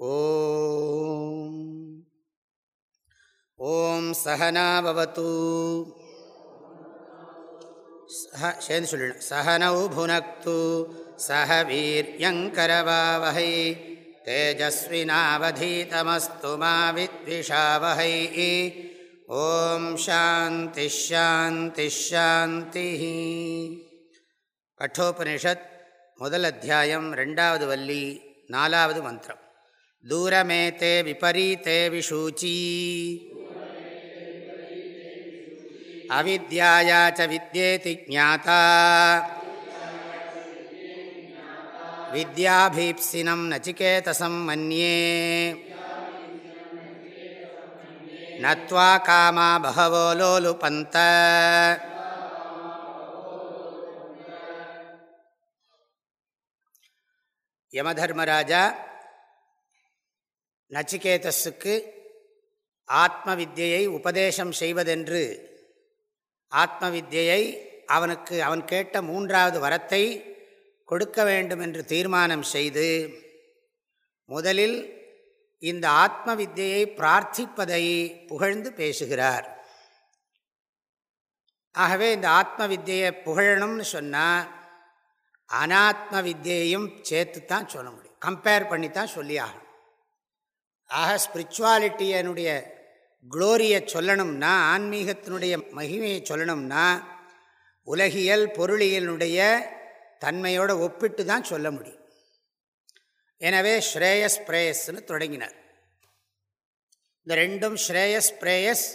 ॐ ॐ सहनावतु सह சேர்ந்து சொல்லணும் சஹனௌ புனக்து சஹ வீரியங்கரவாவகை தேஜஸ்வினாவதீதமஸ்து மா வித்விஷாவகை ஓம் சாந்தி ஷாந்தி ஷாந்தி கட்டோபனிஷத் முதல் அத்தியாயம் ரெண்டாவது வள்ளி நாலாவது மந்திரம் தூரமேதே விபரீதே விஷூச்சி அவித்யாயா ச வித்யேதி ஜாதா வித்யாபீப்சினம் நச்சிகேதசம் மன்யே நத்வா காமா பகவோ லோலுபந்த யமதர்மராஜா நச்சிகேதஸுக்கு ஆத்ம வித்தியை உபதேசம் செய்வதென்று. ஆத்ம வித்தியை அவனுக்கு அவன் கேட்ட மூன்றாவது வரத்தை கொடுக்க வேண்டும் என்று தீர்மானம் செய்து முதலில் இந்த ஆத்ம வித்தியை பிரார்த்திப்பதை புகழ்ந்து பேசுகிறார். ஆகவே இந்த ஆத்ம வித்தியை புகழணும்னு சொன்னால் அனாத்ம வித்தியையும் சேர்த்து தான் சொல்ல முடியும். கம்பேர் பண்ணி தான் சொல்லி ஆகணும் ஆக ஸ்பிரிச்சுவாலிட்டியனுடைய குளோரியை சொல்லணும்னா ஆன்மீகத்தினுடைய மகிமையை சொல்லணும்னா உலகியல் பொருளியலுடைய தன்மையோடு ஒப்பிட்டு தான் சொல்ல முடியும். எனவே ஸ்ரேயஸ் பிரேயஸ்ன்னு தொடங்கினார். இந்த ரெண்டும் ஸ்ரேயஸ் பிரேயஸ்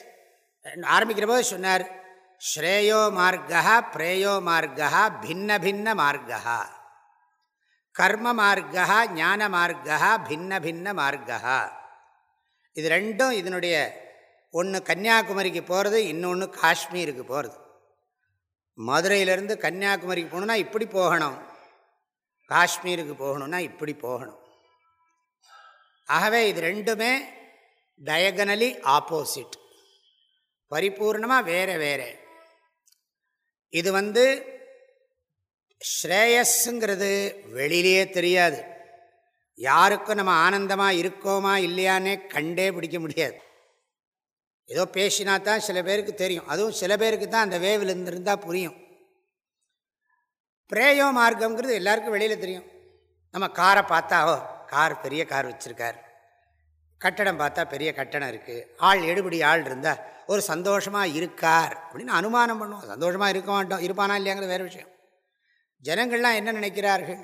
ஆரம்பிக்கிற போது சொன்னார் ஸ்ரேயோ மார்க்கா பிரேயோ மார்க்கா பின்ன பின்ன மார்க்கா கர்ம மார்க்கா ஞான மார்க்கா பின்ன பின்ன மார்க்கா இது ரெண்டும் இதனுடைய ஒன்று கன்னியாகுமரிக்கு போகிறது இன்னொன்று காஷ்மீருக்கு போகிறது மதுரையிலேருந்து கன்னியாகுமரிக்கு போகணுன்னா இப்படி போகணும். காஷ்மீருக்கு போகணுன்னா இப்படி போகணும். ஆகவே இது ரெண்டுமே டயகனலி ஆப்போசிட் பரிபூர்ணமாக வேறு வேறு. இது வந்து ஸ்ரேயஸுங்கிறது வெளியிலேயே தெரியாது. யாருக்கும் நம்ம ஆனந்தமாக இருக்கோமா இல்லையானே கண்டே பிடிக்க முடியாது. ஏதோ பேசினா தான் சில பேருக்கு தெரியும். அதுவும் சில பேருக்கு தான் அந்த வேவில் இருந்திருந்தால் புரியும். பிரேயோ மார்க்கம்ங்கிறது எல்லாருக்கும் வெளியில் தெரியும். நம்ம காரை பார்த்தா ஓ கார் பெரிய கார் வச்சுருக்கார். கட்டடம் பார்த்தா பெரிய கட்டடம் இருக்குது ஆள் எடுபடி ஆள் இருந்தால் ஒரு சந்தோஷமாக இருக்கார் அப்படின்னு அனுமானம் பண்ணுவோம். சந்தோஷமாக இருக்க மாட்டோம். இருப்பானா இல்லையாங்கிற வேறு விஷயம். ஜனங்கள்லாம் என்ன நினைக்கிறார்கள்?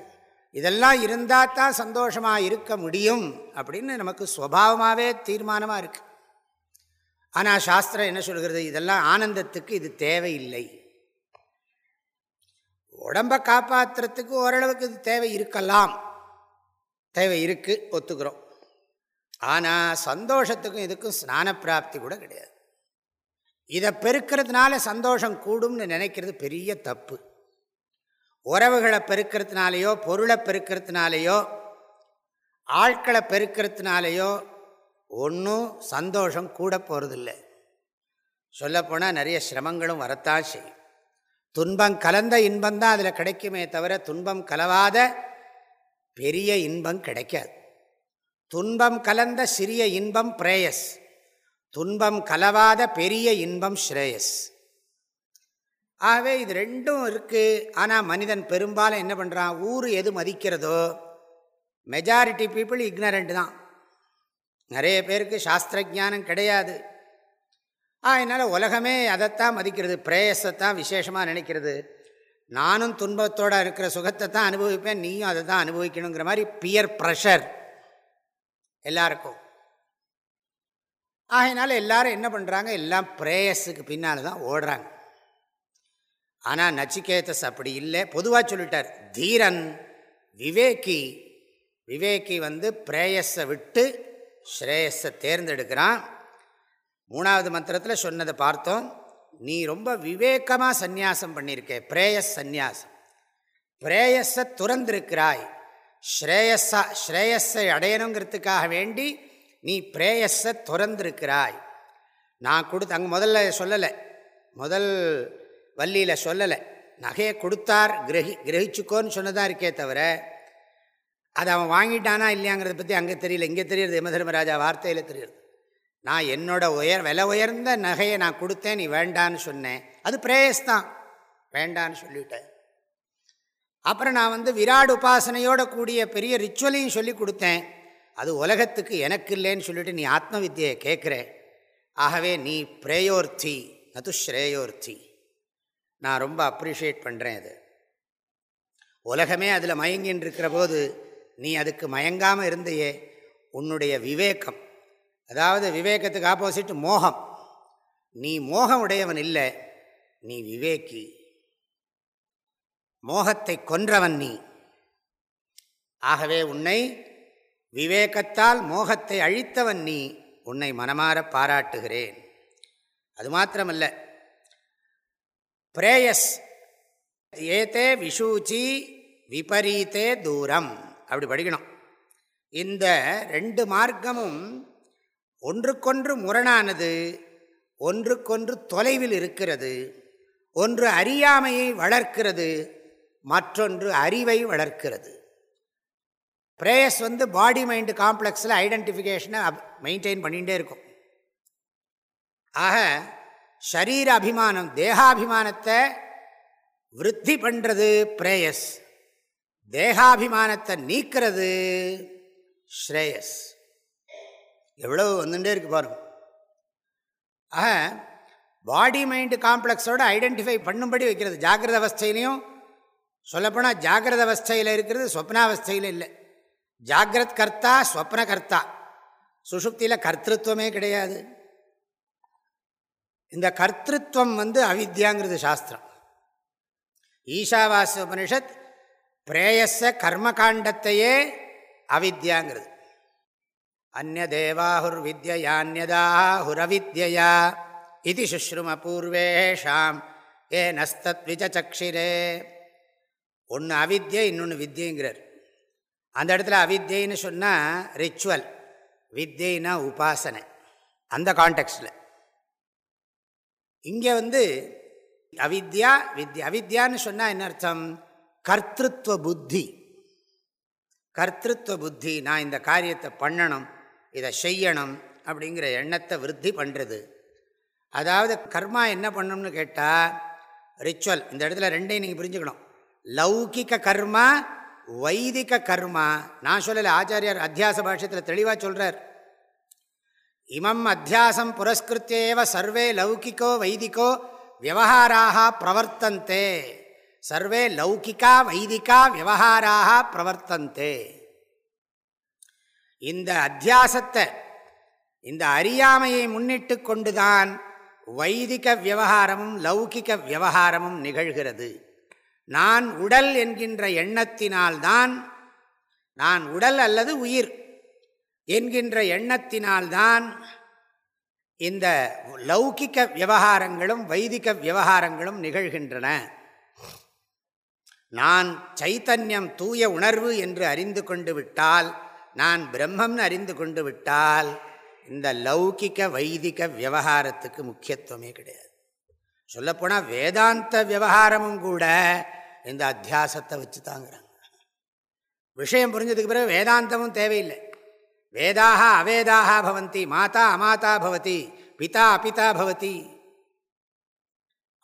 இதெல்லாம் இருந்தால் தான் சந்தோஷமாக இருக்க முடியும் அப்படின்னு நமக்கு சுவாவமாகவே தீர்மானமாக இருக்குது ஆனால் சாஸ்திரம் என்ன சொல்கிறது? இதெல்லாம் ஆனந்தத்துக்கு இது தேவையில்லை. உடம்பை காப்பாற்றுறதுக்கு ஓரளவுக்கு இது தேவை இருக்கலாம். தேவை இருக்குது ஒத்துக்கிறோம். ஆனால் சந்தோஷத்துக்கும் இதுக்கும் ஸ்நான பிராப்தி கூட கிடையாது. இதை பெருக்கிறதுனால சந்தோஷம் கூடும்னு நினைக்கிறது பெரிய தப்பு. உறவுகளை பெருக்கிறதுனாலேயோ பொருளை பெருக்கிறதுனாலேயோ ஆட்களை பெருக்கிறதுனாலேயோ ஒன்றும் சந்தோஷம் கூட போகிறதில்ல சொல்லப்போனால் நிறைய சிரமங்களும் வரத்தான் செய்யும். துன்பம் கலந்த இன்பந்தான் அதில் கிடைக்குமே தவிர துன்பம் கலவாத பெரிய இன்பம் கிடைக்காது. துன்பம் கலந்த சிறிய இன்பம் பிரேயஸ். துன்பம் கலவாத பெரிய இன்பம் ஸ்ரேயஸ். ஆகவே இது ரெண்டும் இருக்குது ஆனால் மனிதன் பெரும்பாலும் என்ன பண்ணுறான் ஊர் எது மதிக்கிறதோ மெஜாரிட்டி பீப்புள் இக்னரண்ட் தான். நிறைய பேருக்கு சாஸ்திரஜானம் கிடையாது. அதனால் உலகமே அதைத்தான் மதிக்கிறது. பிரேயஸைத்தான் விசேஷமாக நினைக்கிறது. நானும் துன்பத்தோடு இருக்கிற சுகத்தை தான் அனுபவிப்பேன். நீயும் அதை தான் அனுபவிக்கணுங்கிற மாதிரி பியர் ப்ரெஷர் எல்லாருக்கும். ஆகையினால எல்லாரும் என்ன பண்ணுறாங்க எல்லாம் பிரேயஸுக்கு பின்னால் தான் ஓடுறாங்க. ஆனால் நச்சிகேதஸ் அப்படி இல்லை. பொதுவாக சொல்லிட்டார் தீரன் விவேக்கி விவேக்கி வந்து பிரேயஸை விட்டு ஸ்ரேயஸை தேர்ந்தெடுக்கிறான். மூணாவது மந்திரத்தில் சொன்னதை பார்த்தோம். நீ ரொம்ப விவேகமாக சந்நியாசம் பண்ணியிருக்க பிரேயஸ் சந்நியாசம். பிரேயஸை துறந்திருக்கிறாய். ஸ்ரேயஸா ஸ்ரேயஸை அடையணுங்கிறதுக்காக வேண்டி நீ பிரேயஸை துறந்திருக்கிறாய். நான் கொடுத்து அங்கே முதல்ல சொல்லலை. முதல் வள்ளியில் சொல்லலை. நகையை கொடுத்தார் கிரகி கிரகிச்சுக்கோன்னு சொன்னதாக இருக்கே தவிர அதை அவன் வாங்கிட்டானா இல்லையாங்கிறத பற்றி அங்கே தெரியல இங்கே தெரியுது யமதர்மராஜா வார்த்தையில் தெரியுது நான் என்னோட உயர் விலை உயர்ந்த நகையை நான் கொடுத்தேன் நீ வேண்டான்னு சொன்னேன். அது பிரேயஸ் தான் வேண்டான்னு சொல்லிவிட்டேன் அப்புறம் நான் வந்து விராட் உபாசனையோட கூடிய பெரிய ரிச்சுவலையும் சொல்லி கொடுத்தேன். அது உலகத்துக்கு எனக்கு இல்லைன்னு சொல்லிட்டு நீ ஆத்ம வித்தியை கேட்குற. ஆகவே நீ பிரேயோர்த்தி நது ஸ்ரேயோர்த்தி. நான் ரொம்ப அப்ரிஷியேட் பண்ணுறேன் அது. உலகமே அதில் மயங்கின்னு இருக்கிற போது நீ அதுக்கு மயங்காமல் இருந்தையே உன்னுடைய விவேகம். அதாவது விவேகத்துக்கு ஆப்போசிட் மோகம். நீ மோகம் உடையவன் இல்லை நீ விவேக்கி மோகத்தை கொன்றவன் நீ. ஆகவே உன்னை விவேகத்தால் மோகத்தை அழித்தவன் நீ. உன்னை மனமாற பாராட்டுகிறேன். அது மாத்திரமல்ல பிரேயஸ். ஏதே விஷூச்சி விபரீத்தே தூரம். அப்படி படிக்கணும். இந்த ரெண்டு மார்க்கமும் ஒன்றுக்கொன்று முரணானது ஒன்றுக்கொன்று தொலைவில் இருக்கிறது ஒன்று அறியாமையை வளர்க்கிறது மற்றொன்று அறிவை வளர்க்கிறது. பிரேயஸ் வந்து பாடி மைண்டு காம்ப்ளெக்ஸில் ஐடென்டிஃபிகேஷனை மெயின்டைன் பண்ணிகிட்டே இருக்கும். ஆக ஷரீர அபிமானம் தேகாபிமானத்தை விருத்தி பண்ணுறது பிரேயஸ். தேகாபிமானத்தை நீக்கிறது ஸ்ரேயஸ். எவ்வளவு வந்துட்டே இருக்கு பாருங்க. ஆக பாடி மைண்டு காம்ப்ளெக்ஸோடு ஐடென்டிஃபை பண்ணும்படி வைக்கிறது. ஜாகிரத அவஸ்தையிலையும் சொல்லப்போனால் ஜாகிரத அவஸ்தையில் இருக்கிறது ஸ்வப்னாவஸ்தையில் இல்லை. ஜாகிரத் கர்த்தா ஸ்வப்ன கர்த்தா சுஷுப்தியில் கர்த்தத்துவமே கிடையாது. இந்த கர்த்தத்வம் வந்து அவித்யாங்கிறது சாஸ்திரம். ஈஷாவாச உபனிஷத் பிரேயஸ கர்மகாண்டத்தையே அவித்யாங்கிறது. அந்நேவாஹுர் வித்யான்யதாஹுரவித்யா இது சுஷ்ரும பூர்வேஷாம் ஏ நஸ்தத் விஜச்சக்ஷிரே ஒன்று அவித்யை இன்னொன்று வித்யங்கிறார். அந்த இடத்துல அவித்யின்னு சொன்னால் ரிச்சுவல் வித்யினா உபாசனை. அந்த கான்டெக்ஸ்டில் இங்கே வந்து அவித்யா வித்யா அவித்யான்னு சொன்னால் என்ன அர்த்தம்? கர்த்திருவ புத்தி. கர்த்தத்துவ புத்தி நான் இந்த காரியத்தை பண்ணணும் இதை செய்யணும் அப்படிங்கிற எண்ணத்தை விருத்தி பண்ணுறது அதாவது கர்மா என்ன பண்ணணும்னு கேட்டால் ரிச்சுவல் இந்த இடத்துல ரெண்டையும் நீங்கள் புரிஞ்சுக்கணும். லௌகிக கர்மா வைதிக கர்மா. நான் சொல்லலை ஆச்சாரியார் அத்தியாச பாஷத்தில் தெளிவாக சொல்கிறார் இமம் அத்தியாசம் புரஸ்கிருத்தேவ சர்வே லௌகிக்கோ வைதிகோ விவகாராக பிரவர்த்தந்தே. சர்வே லௌகிக்கா வைதிகா விவகாராக பிரவர்த்தந்தே. இந்த அத்தியாசத்தை இந்த அறியாமையை முன்னிட்டு கொண்டுதான் வைதிக விவகாரமும் லௌகிக விவகாரமும் நிகழ்கிறது. நான் உடல் என்கின்ற எண்ணத்தினால்தான் நான் உடல் அல்லது உயிர். என்கின்ற எண்ணத்தினால்தான் இந்த லௌகிக்க விவகாரங்களும் வைதிக விவகாரங்களும் நிகழ்கின்றன. நான் சைத்தன்யம் தூய உணர்வு என்று அறிந்து கொண்டு விட்டால் நான் பிரம்மம்னு அறிந்து கொண்டு விட்டால் இந்த லௌகிக்க வைதிக விவகாரத்துக்கு முக்கியத்துவமே கிடையாது. சொல்லப்போனால் வேதாந்த விவகாரமும் கூட இந்த அத்தியாசத்தை வச்சு தாங்கிறாங்க. விஷயம் புரிஞ்சதுக்கு பிறகு வேதாந்தமும் தேவையில்லை. வேதாக அவேதாக பவந்தி மாதா அமாதா பவதி பிதா அபிதா பவதி.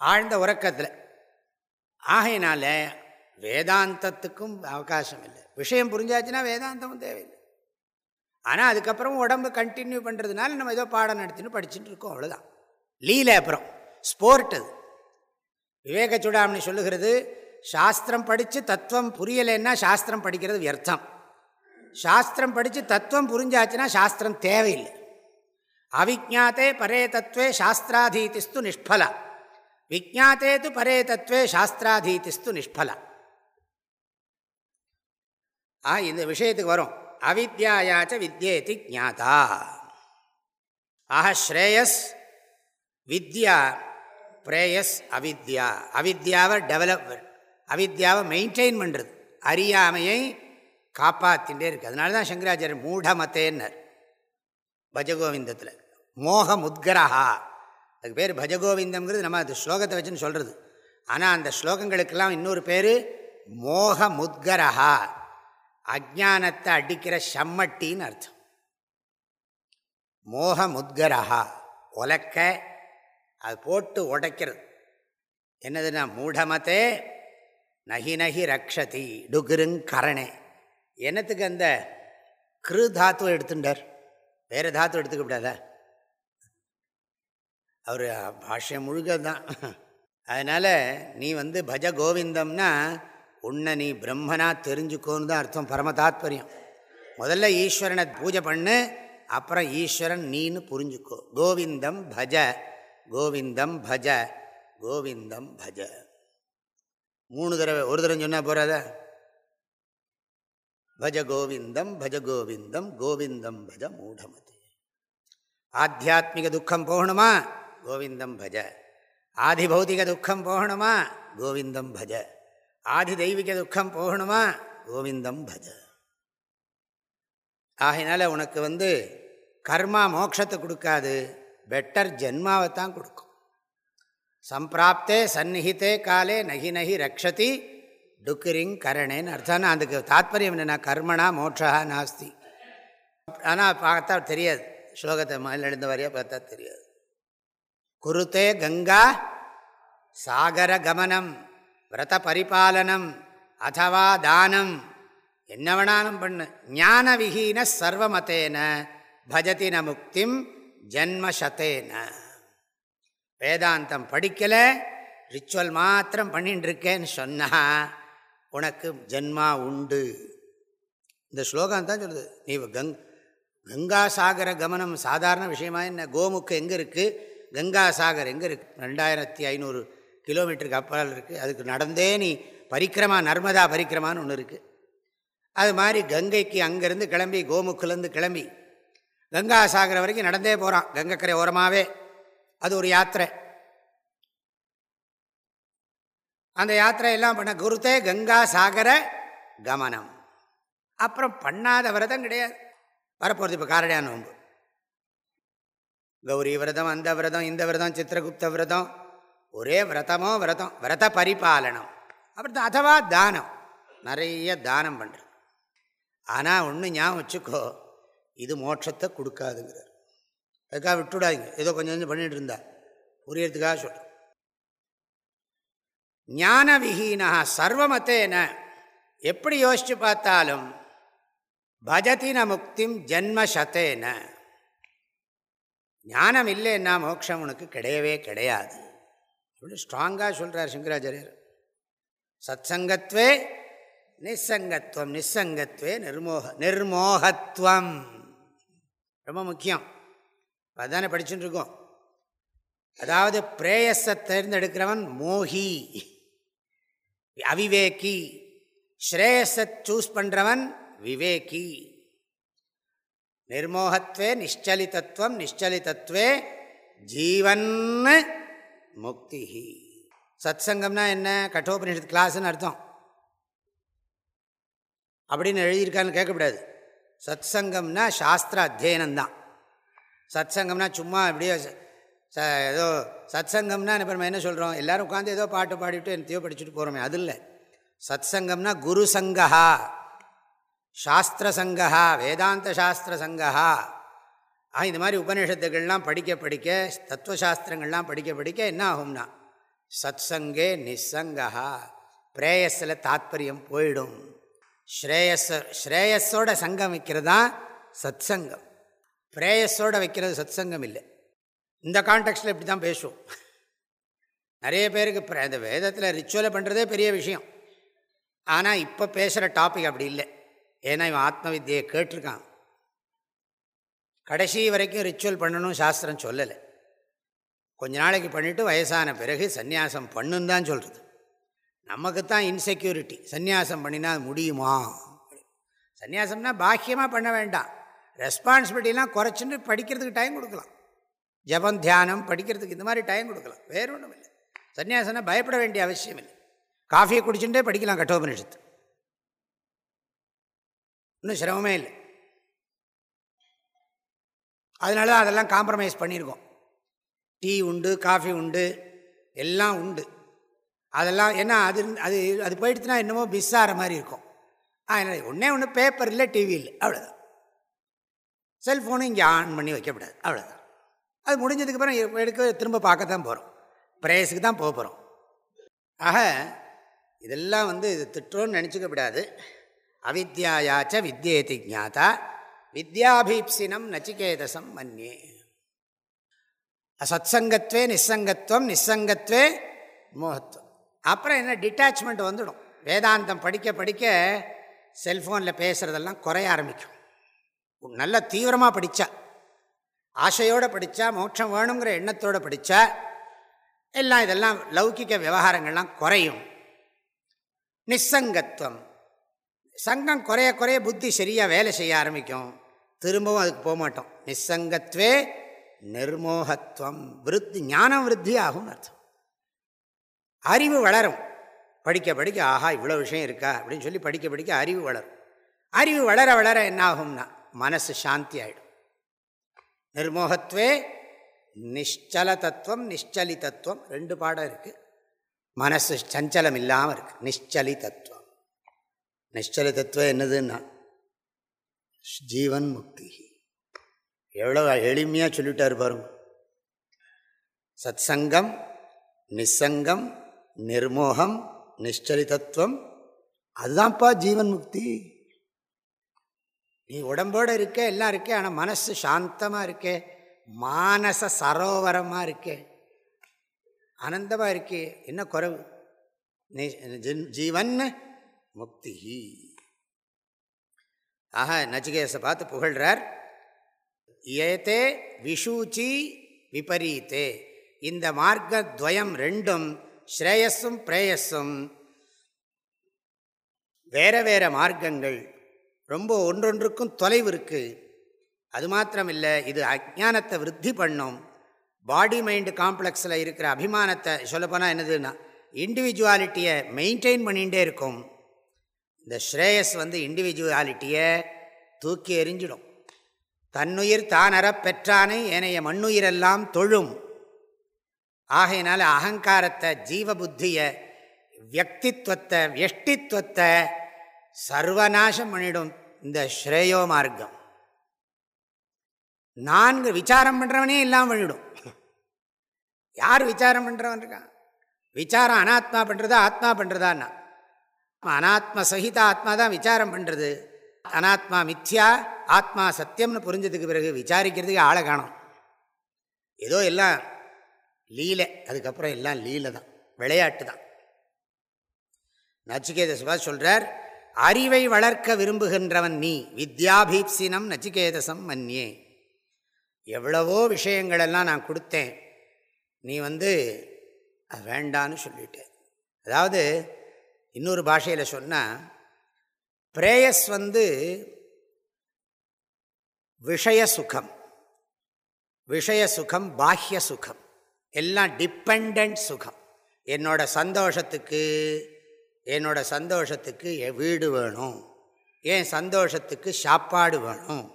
ஆழ்ந்த உறக்கத்தில். ஆகையினால வேதாந்தத்துக்கும் அவகாசம் இல்லை. விஷயம் புரிஞ்சாச்சுன்னா வேதாந்தமும் தேவையில்லை. ஆனால் அதுக்கப்புறம் உடம்பு கண்டினியூ பண்ணுறதுனால நம்ம ஏதோ பாடம் நடத்தின்னு படிச்சுட்டு இருக்கோம் அவ்வளோதான் லீல அப்புறம் ஸ்போர்ட் அது. விவேக சுடாமணி சொல்லுகிறது சாஸ்திரம் படித்து தத்துவம் புரியலைன்னா சாஸ்திரம் படிக்கிறது வியர்த்தம். சாஸ்திரம் படித்து தத்துவம் புரிஞ்சாச்சுன்னா சாஸ்திரம் தேவையில்லை. அவிஜாத்தே பரே தத்துவே சாஸ்திராதீதிஸ்து நிஷ்பலா. விஜாத்தே து பரே தத்துவே சாஸ்திராதீதிஸ்து நிஷ்பலா. ஆ இந்த விஷயத்துக்கு வரும். அவித்யாயாச்ச வித்யேதி ஜாதா ஆஹ ஸ்ரேயஸ் வித்யா பிரேயஸ் அவித்யா. அவித்யாவை டெவலப் அவித்யாவை மெயின்டைன் பண்ணுறது அறியாமையை காப்பாற்றிகிட்டே இருக்குது அதனால தான் சங்கராச்சாரியர் மூடமத்தேன்னர். பஜகோவிந்தத்தில். மோக முத்கரஹா அதுக்கு பேர் பஜகோவிந்தம்ங்கிறது நம்ம அது ஸ்லோகத்தை வச்சுன்னு சொல்கிறது ஆனால் அந்த ஸ்லோகங்களுக்கெல்லாம் இன்னொரு பேர் மோக முத்கரஹா அஜானத்தை அடிக்கிற சம்மட்டின்னு அர்த்தம். மோக முத்கரஹா உலக்க அது போட்டு உடைக்கிறது. என்னதுன்னா மூடமத்தே நகி நகி ரக்ஷதி டுகுருங்கரணே என்னத்துக்கு அந்த கிரு தாத்துவை எடுத்துட்டார்? வேறு தாத்து எடுத்துக்க கூடாதா அவர் பாஷ்யம் முழுக்க தான் அதனால் நீ வந்து பஜ கோவிந்தம்னா உன்னை நீ பிரம்மனா தெரிஞ்சுக்கோன்னு தான் அர்த்தம் பரம தாத்பரியம். முதல்ல ஈஸ்வரனை பூஜை பண்ணு அப்புறம் ஈஸ்வரன் நீன்னு புரிஞ்சுக்கோ. கோவிந்தம் பஜ கோவிந்தம் பஜ கோவிந்தம் பஜ. மூணு தடவை ஒரு தடவை சொன்னால் போகிறாதா பஜ கோவிந்தம் பஜ கோவிந்தம் கோவிந்தம் பஜ மூடமதி. ஆத்தியாத்மிக துக்கம் போகணுமா? கோவிந்தம் பஜ. ஆதி பௌதிக துக்கம் போகணுமா? கோவிந்தம் பஜ. ஆதி தெய்வீக துக்கம் போகணுமா? கோவிந்தம் பஜ. ஆகையினால உனக்கு வந்து கர்மா மோட்சத்தை கொடுக்காது. பெட்டர் ஜென்மாவை தான் கொடுக்கும். சம்பிராப்தே சந்நிகித்தே காலே நகி நகி ரக்ஷதி டுக்கிரிங் கரணேன்னு அர்த்தம்னா அதுக்கு தாத்பரியம் என்னென்னா கர்மனா மோட்சா நாஸ்தி. ஆனால் பார்த்தா தெரியாது. ஸ்லோகத்தை மேல் எழுந்த வரையாக பார்த்தா தெரியாது. குருத்தே கங்கா சாகர கமனம் விரத பரிபாலனம் அதவா தானம். என்ன வேணாலும் பண்ணு. ஞான விஹீன சர்வமத்தேன பஜதி ந முக்திம் ஜன்மசத்தேன வேதாந்தம் படிக்கலை ரிச்சுவல் மாத்திரம் பண்ணிட்டு இருக்கேன்னு சொன்னால் உனக்கு ஜென்மா உண்டு. இந்த ஸ்லோகம் தான் சொல்லுது. நீ கங் கங்காசாகர கமனம் சாதாரண விஷயமா என்ன? கோமுக்கு எங்கே இருக்குது கங்காசாகர் எங்கே இருக்குது ரெண்டாயிரத்தி ஐநூறு கிலோமீட்டருக்கு அப்பால் இருக்குது அதுக்கு நடந்தே நீ பரிக்கிரமா நர்மதா பரிக்கிரமான்னு ஒன்று இருக்குது அது மாதிரி கங்கைக்கு அங்கேருந்து கிளம்பி கோமுக்குலேருந்து கிளம்பி கங்காசாகர் வரைக்கும் நடந்தே போகிறான் கங்கக்கரை ஓரமாகவே அது ஒரு யாத்திரை. அந்த யாத்திரையெல்லாம் பண்ண குருத்தே கங்கா சாகர கமனம். அப்புறம் பண்ணாத விரதம் கிடையாது. வரப்போகிறது இப்போ காரடியா நோம்பு கௌரி விரதம் அந்த விரதம் இந்த விரதம் சித்திரகுப்த விரதம். ஒரே விரதமோ விரதம். விரத பரிபாலனம். அப்புறம் அதுவா தானம். நிறைய தானம் பண்ணுறது ஆனால் ஒன்று ஞாபகம் வச்சுக்கோ இது மோட்சத்தை கொடுக்காதுங்கிறார். அதுக்காக விட்டுவிடாதீங்க ஏதோ கொஞ்சம் கொஞ்சம் பண்ணிகிட்டு இருந்தா. புரியறதுக்காக சொல்கிறேன் ஞான விஹீனா சர்வமத்தேன. எப்படி யோசிச்சு பார்த்தாலும் பஜதின முக்திம் ஜென்மசத்தேன ஞானம் இல்லைன்னா மோட்சம் உனக்கு கிடையவே கிடையாது. அப்படின்னு ஸ்ட்ராங்காக சொல்கிறார் சங்கராச்சாரியர். சத்சங்கத்வே நிசங்கத்துவம் நிசங்கத்துவே நிர்மோக நிர்மோகத்துவம் ரொம்ப முக்கியம். அதுதானே படிச்சுட்டு இருக்கோம். அதாவது பிரேயஸை தேர்ந்தெடுக்கிறவன் மோகி. அவிவேக்கி ஸ்ரேயஸை சூஸ் பண்ணுறவன் விவேக்கி நிர்மோகத்துவே நிஷ்சலிதத்துவம் நிஷ்சலிதத்வே ஜீவன் முக்தி சத் சங்கம்னா என்ன? கட்டோபனிஷத் கிளாஸ்ன்னு அர்த்தம். அப்படின்னு எழுதியிருக்கான்னு கேட்கக்கூடாது. சத் சங்கம்னா சாஸ்திர அத்தியனம்தான். சத் சங்கம்னா சும்மா அப்படியே ச ஏதோ சத் சங்கம்னா இப்போ நம்ம என்ன சொல்கிறோம் எல்லோரும் உட்காந்து ஏதோ பாட்டு பாடிட்டு என்னத்தையோ படிச்சுட்டு போகிறோமே அது இல்லை. சத் சங்கம்னா குரு சங்கா சாஸ்திர சங்கா வேதாந்த சாஸ்திர சங்கா ஆ இந்த மாதிரி உபநிஷத்துக்கள்லாம் படிக்க படிக்க தத்துவசாஸ்திரங்கள்லாம் படிக்க படிக்க என்ன ஆகும்னா சத் சங்கே நிசங்கா பிரேயஸில் தாத்பரியம் போயிடும். ஸ்ரேயஸ் ஸ்ரேயஸோட சங்கம் வைக்கிறது தான் சத் சங்கம் பிரேயஸோடு வைக்கிறது சத் சங்கம் இல்லை. இந்த கான்டெக்ட்டில் இப்படி தான் பேசுவோம். நிறைய பேருக்கு இந்த வேதத்தில் ரிச்சுவலை பண்ணுறதே பெரிய விஷயம். ஆனால் இப்போ பேசுகிற டாபிக் அப்படி இல்லை. ஏன்னா இவன் ஆத்ம வித்தியை கேட்டிருக்கான். கடைசி வரைக்கும் ரிச்சுவல் பண்ணணும் சாஸ்திரம் சொல்லலை. கொஞ்ச நாளைக்கு பண்ணிவிட்டு வயசான பிறகு சந்நியாசம் பண்ணுன்னு தான் சொல்கிறது நமக்கு தான் இன்செக்யூரிட்டி சந்நியாசம் பண்ணினா முடியுமா? சந்நியாசம்னா பாக்கியமாக பண்ண வேண்டாம். ரெஸ்பான்சிபிலிட்டிலாம் குறைச்சின்னு படிக்கிறதுக்கு டைம் கொடுக்கலாம். ஜபம் தியானம் படிக்கிறதுக்கு இந்த மாதிரி டைம் கொடுக்கலாம். வேறு ஒன்றும் இல்லை. சன்னியாசனா பயப்பட வேண்டிய அவசியம் இல்லை. காஃபியை குடிச்சுட்டே படிக்கலாம் கட்டோபனிஷத்து. இன்னும் சிரமமே இல்லை. அதனால தான் அதெல்லாம் காம்ப்ரமைஸ் பண்ணியிருக்கோம். டீ உண்டு காஃபி உண்டு எல்லாம் உண்டு. அதெல்லாம் ஏன்னா அது அது அது போயிடுச்சுன்னா என்னமோ மிஸ் ஆகிற மாதிரி இருக்கும். அதனால் ஒன்றே ஒன்று பேப்பர் இல்லை டிவி இல்லை. அவ்வளோதான் செல்ஃபோனும் இங்கே ஆன் பண்ணி வைக்கப்படாது அவ்வளோதான் அது முடிஞ்சதுக்கப்புறம் எடுக்க திரும்ப பார்க்க தான் போகிறோம் பிரேயஸுக்கு தான் போக போகிறோம் ஆக இதெல்லாம் வந்து இது திட்டோன்னு நினச்சிக்கப்படாது அவித்யாயாச்ச வித்யேதி ஜாதா வித்யாபீப்சினம் நச்சிகேதசம் மன்யே. சத்சங்கத்வே நிசங்கத்துவம் நிசங்கத்வே மோகத்துவம் அப்புறம் என்ன டிட்டாச்மெண்ட் வந்துடும். வேதாந்தம் படிக்க படிக்க செல்ஃபோனில் பேசுகிறதெல்லாம் குறைய ஆரம்பிக்கும். நல்ல தீவிரமாக படித்தா ஆசையோடு படித்தா மோட்சம் வேணுங்கிற எண்ணத்தோடு படித்தா எல்லாம் இதெல்லாம் லௌகிக்க விவகாரங்கள்லாம் குறையும். நிசங்கத்துவம். சங்கம் குறைய குறைய புத்தி சரியாக வேலை செய்ய ஆரம்பிக்கும். திரும்பவும் அதுக்கு போக மாட்டோம். நிசங்கத்வே நிர்மோகத்துவம். விருத்தி ஞானம் விருத்தி ஆகும் அர்த்தம். அறிவு வளரும். படிக்க படிக்க ஆஹா இவ்வளோ விஷயம் இருக்கா? அப்படின்னு சொல்லி படிக்க படிக்க அறிவு வளரும். அறிவு வளர வளர என்ன ஆகும்னா மனசு சாந்தி ஆகிடும் நிர்மோகத்வே நிஷ்சல தத்துவம் நிஷ்சலி தத்துவம் ரெண்டு பாடம் இருக்குது மனசு சஞ்சலம் இல்லாமல் இருக்குது நிஷ்சலி தத்துவம் நிஷ்சலி தத்துவம் என்னதுன்னா ஜீவன் முக்தி. எவ்வளோ எளிமையாக சொல்லிட்டார் பாருங்க. சத் சங்கம் நிசங்கம் நிர்மோகம் நிஷ்சலி தத்துவம் அதுதான்ப்பா ஜீவன் முக்தி. நீ உடம்போடு இருக்க எல்லாம் இருக்கே ஆனால் மனசு சாந்தமாக இருக்கே மானச சரோவரமாக இருக்கே. ஆனந்தமாக இருக்கே என்ன குறைவு? ஜீவன் முக்தி. ஆக நச்சிகேசை பார்த்து புகழ்கிறார் ஏதே விஷூச்சி விபரீத்தே இந்த மார்க்கத்வயம் ரெண்டும் ஸ்ரேயஸும் பிரேயஸும் வேற வேற மார்க்கங்கள் ரொம்ப ஒன்றொன்றுக்கும் தொலைவு இருக்குது அது மாத்திரம் இல்லை இது அஜானத்தை விருத்தி பண்ணும். பாடி மைண்டு காம்ப்ளெக்ஸில் இருக்கிற அபிமானத்தை சொல்லப்போனால் என்னதுன்னா இண்டிவிஜுவாலிட்டியை மெயின்டைன் பண்ணிகிட்டே இருக்கும். இந்த ஸ்ரேயஸ் வந்து இண்டிவிஜுவாலிட்டியை தூக்கி எறிஞ்சிடும். தன்னுயிர் தான் அறப்பெற்றானை ஏனைய மண்ணுயிரெல்லாம் தொழும். ஆகையினால அகங்காரத்தை ஜீவ புத்தியை வியக்தித்வத்தை வியஷ்டித்வத்தை சர்வநாசம் பண்ணிடும் இந்த ஸ்ரேயோ மார்க்கம். நான்கு விசாரம் பண்ணுறவனே இல்லாமல் பண்ணிவிடும் யார் விசாரம் பண்ணுறவன் இருக்கான்? விசாரம் அனாத்மா பண்ணுறதா ஆத்மா பண்ணுறதான்னா அனாத்மா சகித ஆத்மா தான் விசாரம் பண்ணுறது அனாத்மா மித்யா ஆத்மா சத்தியம்னு புரிஞ்சதுக்கு பிறகு விசாரிக்கிறதுக்கு ஆளை காணும். ஏதோ எல்லாம் லீலை அதுக்கப்புறம் எல்லாம் லீலை தான் விளையாட்டு தான் நச்சிகேத சுபாஷ் சொல்கிறார் அறிவை வளர்க்க விரும்புகின்றவன் நீ. வித்யாபீப்சினம் நச்சிகேதசம் மன்யே. எவ்வளவோ விஷயங்களெல்லாம் நான் கொடுத்தேன். நீ வந்து வேண்டான்னு சொல்லிட்டேன் அதாவது இன்னொரு பாஷையில் சொன்னால் பிரேயஸ் வந்து விஷய சுகம் விஷய சுகம் பாஹ்ய சுகம் எல்லாம் டிப்பெண்ட் சுகம். என்னோட சந்தோஷத்துக்கு என்னோட சந்தோஷத்துக்கு வீடு வேணும். ஏன் சந்தோஷத்துக்கு சாப்பாடு வேணும்.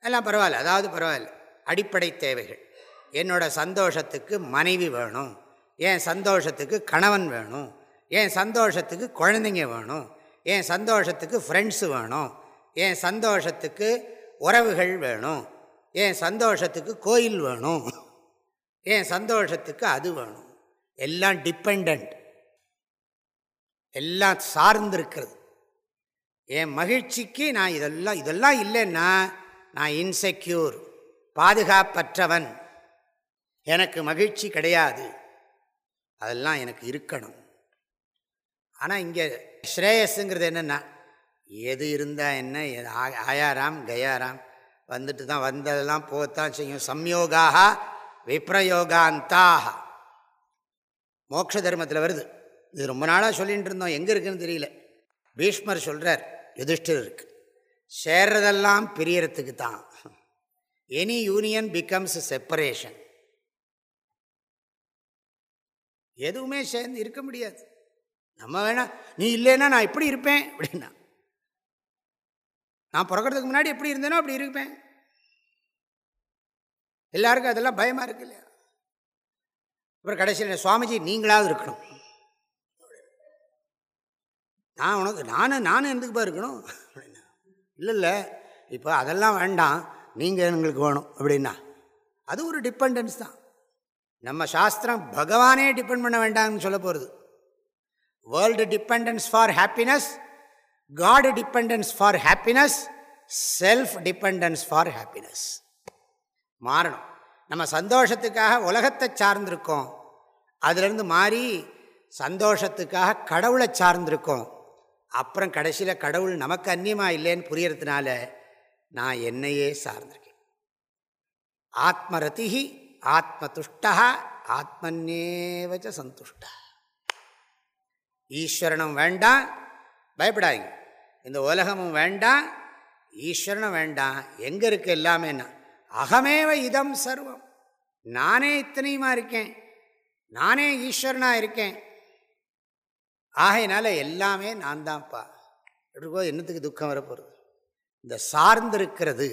எல்லாம் பரவாயில்ல அதாவது பரவாயில்ல. அடிப்படை தேவைகள். என்னோட சந்தோஷத்துக்கு மனைவி வேணும். என் சந்தோஷத்துக்கு கணவன் வேணும். என் சந்தோஷத்துக்கு குழந்தைங்க வேணும். என் சந்தோஷத்துக்கு ஃப்ரெண்ட்ஸு வேணும். என் சந்தோஷத்துக்கு உறவுகள் வேணும். என் சந்தோஷத்துக்கு கோயில் வேணும். என் சந்தோஷத்துக்கு அது வேணும். எல்லாம் டிபெண்ட் எல்லாம் சார்ந்திருக்கிறது. என் மகிழ்ச்சிக்கு நான் இதெல்லாம் இதெல்லாம் இல்லைன்னா நான் இன்செக்யூர் பாதுகாப்பற்றவன். எனக்கு மகிழ்ச்சி கிடையாது. அதெல்லாம் எனக்கு இருக்கணும். ஆனால் இங்கே ஸ்ரேயஸுங்கிறது என்னென்னா எது இருந்தால் என்ன ஆயாராம் கயாராம் வந்துட்டு தான் வந்ததெல்லாம் போகத்தான் செய்யும். சம்யோகாக விப்ரயோகாந்தாக. மோட்ச தர்மத்தில் வருது. இது ரொம்ப நாளாக சொல்லிகிட்டு இருந்தோம். எங்கே இருக்குன்னு தெரியல. பீஷ்மர் சொல்கிறார் யுதிஷ்டருக்கு சேர்றதெல்லாம் பிரியறதுக்கு தான். எனி யூனியன் பிகம்ஸ் செப்பரேஷன் எதுவுமே சேர்ந்து இருக்க முடியாது. நம்ம வேணா நீ இல்லைன்னா நான் எப்படி இருப்பேன். அப்படின்னா. நான் பிறக்கிறதுக்கு முன்னாடி எப்படி இருந்தேனோ அப்படி இருப்பேன். எல்லாருக்கும் அதெல்லாம் பயமாக இருக்கு இல்லையா? அப்புறம் கடைசியில் சுவாமிஜி நீங்களாவது இருக்கணும். நான் உனக்கு நானும் நானும் எந்துக்குப்பா இருக்கணும் அப்படின்னா இல்லை இல்லை இப்போ அதெல்லாம் வேண்டாம். நீங்கள் எங்களுக்கு வேணும். அப்படின்னா அது ஒரு டிபெண்டன்ஸ் தான். நம்ம சாஸ்திரம் பகவானே டிபெண்ட் பண்ண வேண்டாம்னு சொல்ல போகிறது world dependence for happiness God dependence for happiness self dependence for happiness மாறணும். நம்ம சந்தோஷத்துக்காக உலகத்தை சார்ந்திருக்கோம். அதிலிருந்து மாறி சந்தோஷத்துக்காக கடவுளை சார்ந்திருக்கோம். அப்புறம் கடைசியில் கடவுள் நமக்கு அந்நியமாக இல்லைன்னு புரியறதுனால நான் என்னையே சார்ந்திருக்கேன். ஆத்மரதிகி ஆத்ம துஷ்டா ஆத்மன்னேவச்ச சந்துஷ்டா ஈஸ்வரனும் வேண்டாம் பயப்படாதீங்க. இந்த உலகமும் வேண்டாம் ஈஸ்வரனும் வேண்டாம். எங்கே இருக்கு எல்லாமே அகமேவ இதம் சர்வம். நானே இத்தனையுமா இருக்கேன்? நானே ஈஸ்வரனாக இருக்கேன்? ஆகையினால எல்லாமே நான் தான்ப்பா இருக்கோ என்னத்துக்கு துக்கம் வரப்போகிறது இந்த சார்ந்திருக்கிறது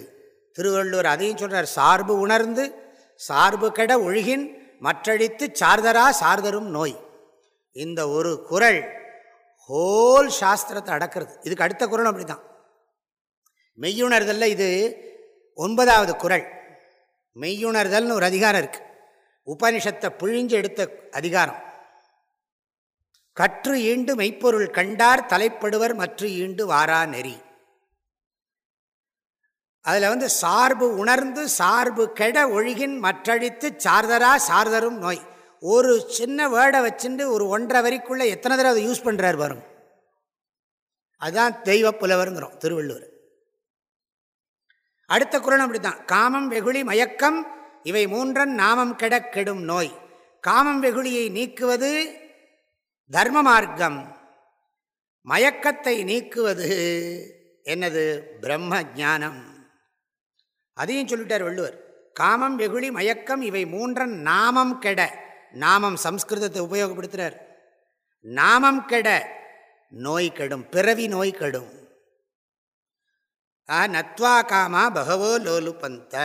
திருவள்ளுவர் அதையும் சொல்கிறார் சார்பு உணர்ந்து சார்பு கெட ஒழுகின் மற்றழித்து சார்தரா சார்தரும் நோய். இந்த ஒரு குரல் ஹோல் சாஸ்திரத்தை அடக்கிறது. இதுக்கு அடுத்த குரல் அப்படி தான் மெய்யுணர்தல்ல இது ஒன்பதாவது குரல். மெய்யுணர்தல்னு ஒரு அதிகாரம் இருக்குது உபனிஷத்தை பிழிஞ்சு எடுத்த அதிகாரம். கற்று ஈண்டு மெய்ப்பொருள் கண்டார் தலைப்படுவர் மற்ற ஈண்டு வாரா நெறி. அதில் வந்து சார்பு உணர்ந்து சார்பு கெட ஒழுகின் மற்றழித்து சார்தரா சார்தரும் நோய். ஒரு சின்ன வேர்டை வச்சுட்டு ஒரு ஒன்றரை வரிக்குள்ளே எத்தனை தடவை அதை யூஸ் பண்ணுறாரு வரும் அதுதான் தெய்வ புலவருங்கிறோம் திருவள்ளுவர். அடுத்த குரல் அப்படி தான் காமம் வெகுளி மயக்கம் இவை மூன்றன் நாமம் கெட கெடும் நோய். காமம் வெகுளியை நீக்குவது தர்ம மார்க்கம் மயக்கத்தை நீக்குவது என்னது? பிரம்ம ஜானம் அதையும் சொல்லிட்டார் வள்ளுவர். காமம் வெகுளி மயக்கம் இவை மூன்றன் நாமம் கெட. நாமம் சம்ஸ்கிருதத்தை உபயோகப்படுத்துகிறார் நாமம் கெட நோய் கெடும் பிறவி நோய் கெடும். ஆ நத்வா காமா பகவோ லோலு பந்த.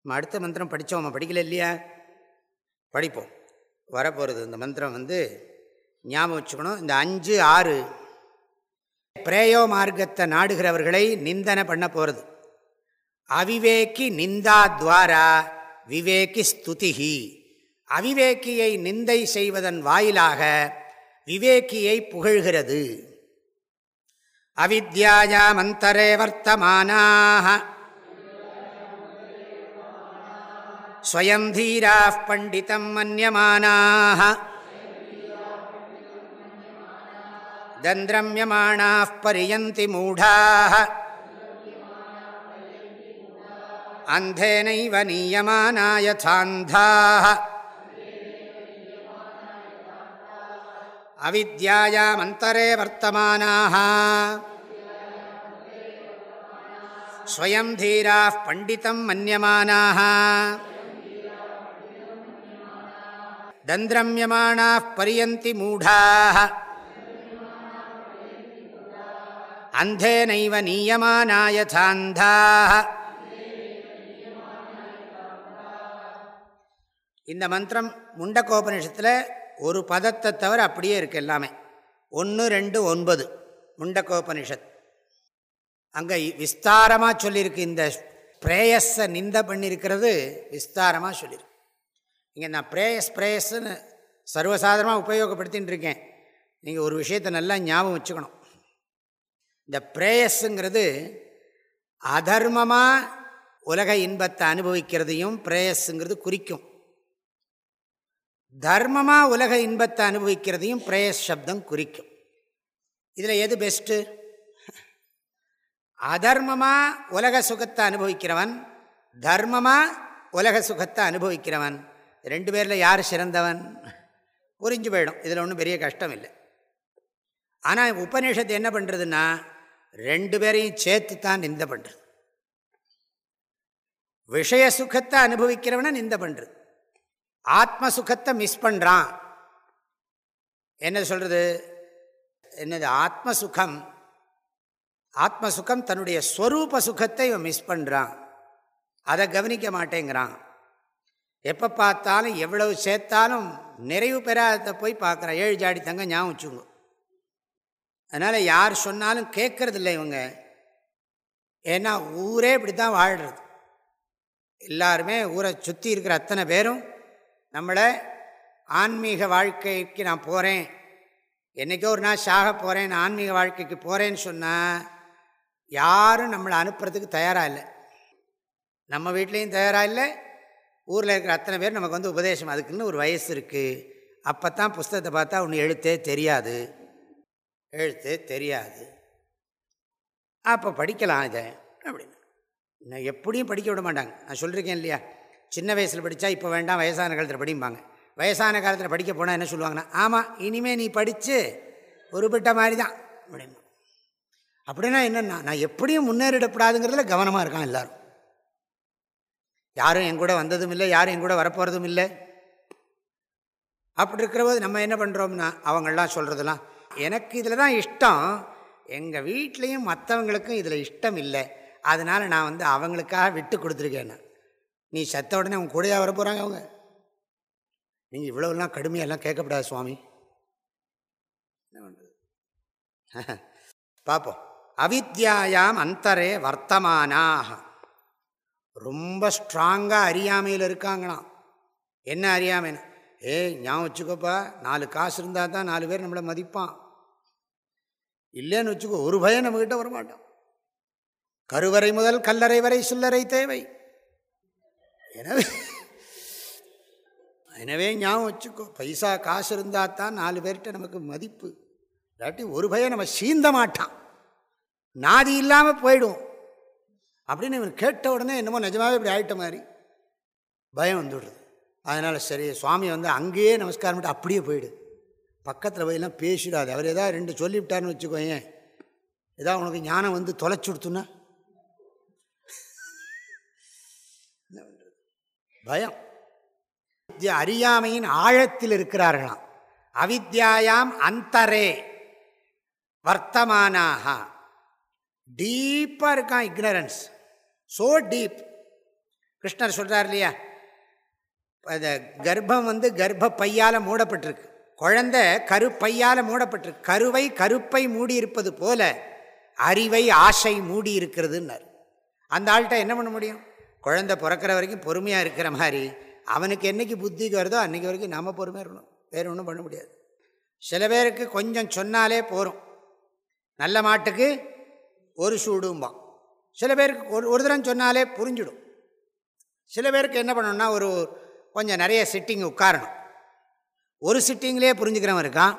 நம்ம அடுத்த மந்திரம் படித்தோம்? படிக்கல இல்லையா? படிப்போம். வரப்போகிறது இந்த மந்திரம் வந்து ஞாபகம் வச்சுக்கணும். இந்த அஞ்சு ஆறு பிரேயோ மார்க்கத்தை நாடுகிறவர்களை நிந்தனை பண்ண போகிறது அவிவேக்கி நிந்தா துவாரா விவேக்கி ஸ்துதிஹி. அவிவேக்கியை நிந்தை செய்வதன் வாயிலாக விவேக்கியை புகழ்கிறது. அவித்யாயாமந்தரே வர்த்தமானாக ஸ்வயம் தீரா பண்டிதம் மன்யமானாக தந்திரமியமானாः பரியந்தி மூடாः அந்தேனைவ நீயமானாய சாந்தாः அவித்யாயாமந்தரே வர்த்தமானாः ஸ்வயம் தீராः பண்டிதம் மன்யமானாः தந்திரமியமானாः பரியந்தி மூடாः அந்தேனைவ நீயமானாய சாந்தாக இந்த மந்திரம் முண்டக்கோபனிஷத்தில் ஒரு பதத்தை தவிர அப்படியே இருக்குது எல்லாமே. ஒன்று ரெண்டு ஒன்பது. முண்டக்கோபனிஷத் அங்கே விஸ்தாரமாக சொல்லியிருக்கு. இந்த பிரேயஸை நிந்த பண்ணியிருக்கிறது விஸ்தாரமாக சொல்லியிருக்கு. இங்கே நான் பிரேயஸ் பிரேயஸ்ன்னு சர்வசாதாரணமாக உபயோகப்படுத்தின்னு இருக்கேன். நீங்கள் ஒரு விஷயத்தை நல்லா ஞாபகம் வச்சுக்கணும். இந்த பிரேயஸுங்கிறது அதர்மமாக உலக இன்பத்தை அனுபவிக்கிறதையும் பிரேயஸுங்கிறது குறிக்கும். தர்மமாக உலக இன்பத்தை அனுபவிக்கிறதையும் பிரேயஸ் சப்தம் குறிக்கும். இதில் எது பெஸ்ட்டு அதர்மமாக உலக சுகத்தை அனுபவிக்கிறவன் தர்மமாக உலக சுகத்தை அனுபவிக்கிறவன். ரெண்டு பேரில் யார் சிறந்தவன்? புரிஞ்சு போயிடும். இதில் ஒன்றும் பெரிய கஷ்டம் இல்லை. ஆனால் உபநிஷத்து என்ன பண்ணுறதுன்னா ரெண்டு பேரையும் சேர்த்து தான் நிந்த பண்ணுறது விஷய சுகத்தை அனுபவிக்கிறவனை நிந்த பண்ணுறது ஆத்ம சுகத்தை மிஸ் பண்ணுறான் என்ன சொல்கிறது என்னது? ஆத்ம சுகம். ஆத்ம சுகம் தன்னுடைய ஸ்வரூப சுகத்தை இவன் மிஸ் பண்ணுறான் அதை கவனிக்க மாட்டேங்கிறான். எப்போ பார்த்தாலும் எவ்வளவு சேர்த்தாலும் நிறைவு பெறாத போய் பார்க்குறான். ஏழு ஜாடி தங்க ஞாபகம் வச்சுங்க அதனால் யார் சொன்னாலும் கேட்கறதில்ல இவங்க. ஏன்னா ஊரே இப்படி தான் வாழ்கிறது எல்லாருமே ஊரை சுற்றி இருக்கிற அத்தனை பேரும் நம்மளை ஆன்மீக வாழ்க்கைக்கு நான் போகிறேன் என்றைக்கோ ஒரு நாள் சாக போகிறேன் நான் ஆன்மீக வாழ்க்கைக்கு போகிறேன்னு சொன்னால் யாரும் நம்மளை அனுப்புறதுக்கு தயாராக இல்லை. நம்ம வீட்லேயும் தயாராக இல்லை ஊரில் இருக்கிற அத்தனை பேர் நமக்கு வந்து உபதேசம். அதுக்குன்னு ஒரு வயசு இருக்குது அப்போ தான் புஸ்தகத்தை பார்த்தா ஒன்று எழுத்தே தெரியாது. எழுத்து தெரியாது. அப்போ படிக்கலாம் இதை அப்படின்னு. நான் எப்படியும் படிக்க விட மாட்டாங்க. நான் சொல்லியிருக்கேன் இல்லையா? சின்ன வயசில் படித்தா இப்போ வேண்டாம் வயசான காலத்தில் படிம்பாங்க. வயசான காலத்தில் படிக்க போனால் என்ன சொல்லுவாங்கன்னா ஆமாம் இனிமேல் நீ படித்து உருப்பிட்ட மாதிரி தான் அப்படின்னு அப்படின்னா என்னென்னா நான் எப்படியும் முன்னேறிடப்படாதுங்கிறதுல கவனமாக இருக்கான் எல்லோரும். யாரும் என் கூட வந்ததும் இல்லை யாரும் என் கூட வரப்போகிறதும் இல்லை. அப்படி இருக்கிற போது நம்ம என்ன பண்ணுறோம்னா அவங்களாம் சொல்கிறதெல்லாம் எனக்கு இதில் தான் இஷ்டம். எங்கள் வீட்லேயும் மற்றவங்களுக்கும் இதில் இஷ்டம் இல்லை. அதனால் நான் வந்து அவங்களுக்காக விட்டு கொடுத்துருக்கேன். நீ செத்த உடனே அவங்க கூடையாக வர போகிறாங்க அவங்க? நீங்கள் இவ்வளோலாம் கடுமையெல்லாம் கேட்கப்படாது சுவாமி. என்ன பண்ணுறது பார்ப்போம் அவித்யாயாம் அந்தரே வர்த்தமானாக. ரொம்ப ஸ்ட்ராங்காக அறியாமையில் இருக்காங்களாம். என்ன அறியாமைன்னு? ஏய் ஞாபகம் வச்சுக்கோப்பா. நாலு காசு இருந்தால் தான் நாலு பேர் நம்மளை மதிப்பான். இல்லைன்னு வச்சுக்கோ ஒரு பயம் நம்மக்கிட்ட வரமாட்டோம் கருவறை முதல் கல்லறை வரை சில்லறை தேவை. எனவே எனவே ஞாபகம் வச்சுக்கோ பைசா காசு இருந்தால் தான் நாலு பேர்கிட்ட நமக்கு மதிப்பு. இல்லாட்டி ஒரு பயம் நம்ம சீந்த மாட்டான். நாதி இல்லாமல் போயிடும் அப்படின்னு இவன் கேட்ட உடனே என்னமோ நிஜமாகவே இப்படி ஆகிட்ட மாதிரி பயம் வந்துவிடுறது அதனால் சரி சுவாமி வந்து அங்கேயே நமஸ்காரம் பண்ணிட்டு அப்படியே போயிடு. பக்கத்தில் போயெல்லாம் பேசிடாது. அவர் ஏதாவது ரெண்டு சொல்லிவிட்டார்னு வச்சுக்கோங்க ஏதாவது உனக்கு ஞானம் வந்து தொலைச்சி கொடுத்துன்னா பயம். அறியாமையின் ஆழத்தில் இருக்கிறார்களாம். அவித்யாயாம் அந்தரே. வர்த்தமானாக டீப்பாக இருக்கான் இக்னரன்ஸ். So deep. கிருஷ்ணர் சொல்கிறார் இல்லையா? அந்த கர்ப்பம் வந்து கர்ப்ப பையால் மூடப்பட்டிருக்கு. குழந்த கருப்பையால் மூடப்பட்டிருக்கு கருவை கருப்பை மூடி இருப்பது போல அறிவை ஆசை மூடி இருக்கிறதுன்னார் அந்த ஆள்கிட்ட என்ன பண்ண முடியும்? குழந்த பிறக்கிற வரைக்கும் பொறுமையாக இருக்கிற மாதிரி அவனுக்கு என்றைக்கு புத்திக்கு வருதோ அன்றைக்கி வரைக்கும் நம்ம பொறுமையாக இருக்கணும். வேறு ஒன்றும் பண்ண முடியாது. சில பேருக்கு கொஞ்சம் சொன்னாலே போகிறோம் நல்ல மாட்டுக்கு ஒரு சூடும்பான். சில பேருக்கு ஒரு ஒரு தரம் சொன்னாலே புரிஞ்சிடும். சில பேருக்கு என்ன பண்ணணும்னா ஒரு கொஞ்சம் நிறைய சிட்டிங் உட்காரணும். ஒரு சிட்டிங்லேயே புரிஞ்சுக்கிறவன் இருக்கான்.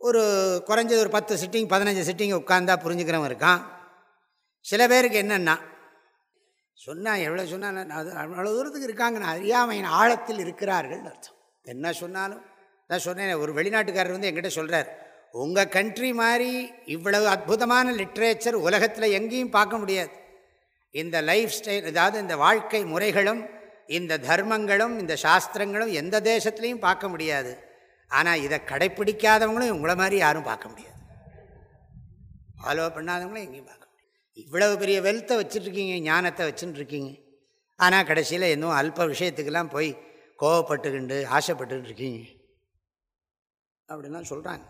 ஒரு குறைஞ்சது ஒரு பத்து சிட்டிங் பதினஞ்சு சிட்டிங் உட்காந்தா புரிஞ்சுக்கிறவன் இருக்கான். சில பேருக்கு என்னென்னா சொன்னால் எவ்வளோ சொன்னால் அது அவ்வளோ தூரத்துக்கு இருக்காங்க நான் அறியாமையின் ஆழத்தில் இருக்கிறார்கள் அர்த்தம். என்ன சொன்னாலும் நான் சொன்னேன் ஒரு வெளிநாட்டுக்காரர் வந்து என்கிட்ட சொல்கிறார் உங்கள் கண்ட்ரி மாதிரி இவ்வளவு அற்புதமான லிட்ரேச்சர் உலகத்தில் எங்கேயும் பார்க்க முடியாது. இந்த லைஃப் ஸ்டைல் அதாவது இந்த வாழ்க்கை முறைகளும் இந்த தர்மங்களும் இந்த சாஸ்திரங்களும் எந்த தேசத்துலேயும் பார்க்க முடியாது. ஆனால் இதை கடைப்பிடிக்காதவங்களும் உங்களை மாதிரி யாரும் பார்க்க முடியாது. ஃபாலோ பண்ணாதவங்களும் எங்கேயும் பார்க்க முடியாது. இவ்வளவு பெரிய வெல்த்தை வச்சுட்ருக்கீங்க ஞானத்தை வச்சுட்டுருக்கீங்க ஆனால் கடைசியில் இன்னும் அல்ப விஷயத்துக்கெல்லாம் போய் கோவப்பட்டுக்கிண்டு ஆசைப்பட்டுக்கிட்டு இருக்கீங்க. அப்படின்லாம் சொல்கிறாங்க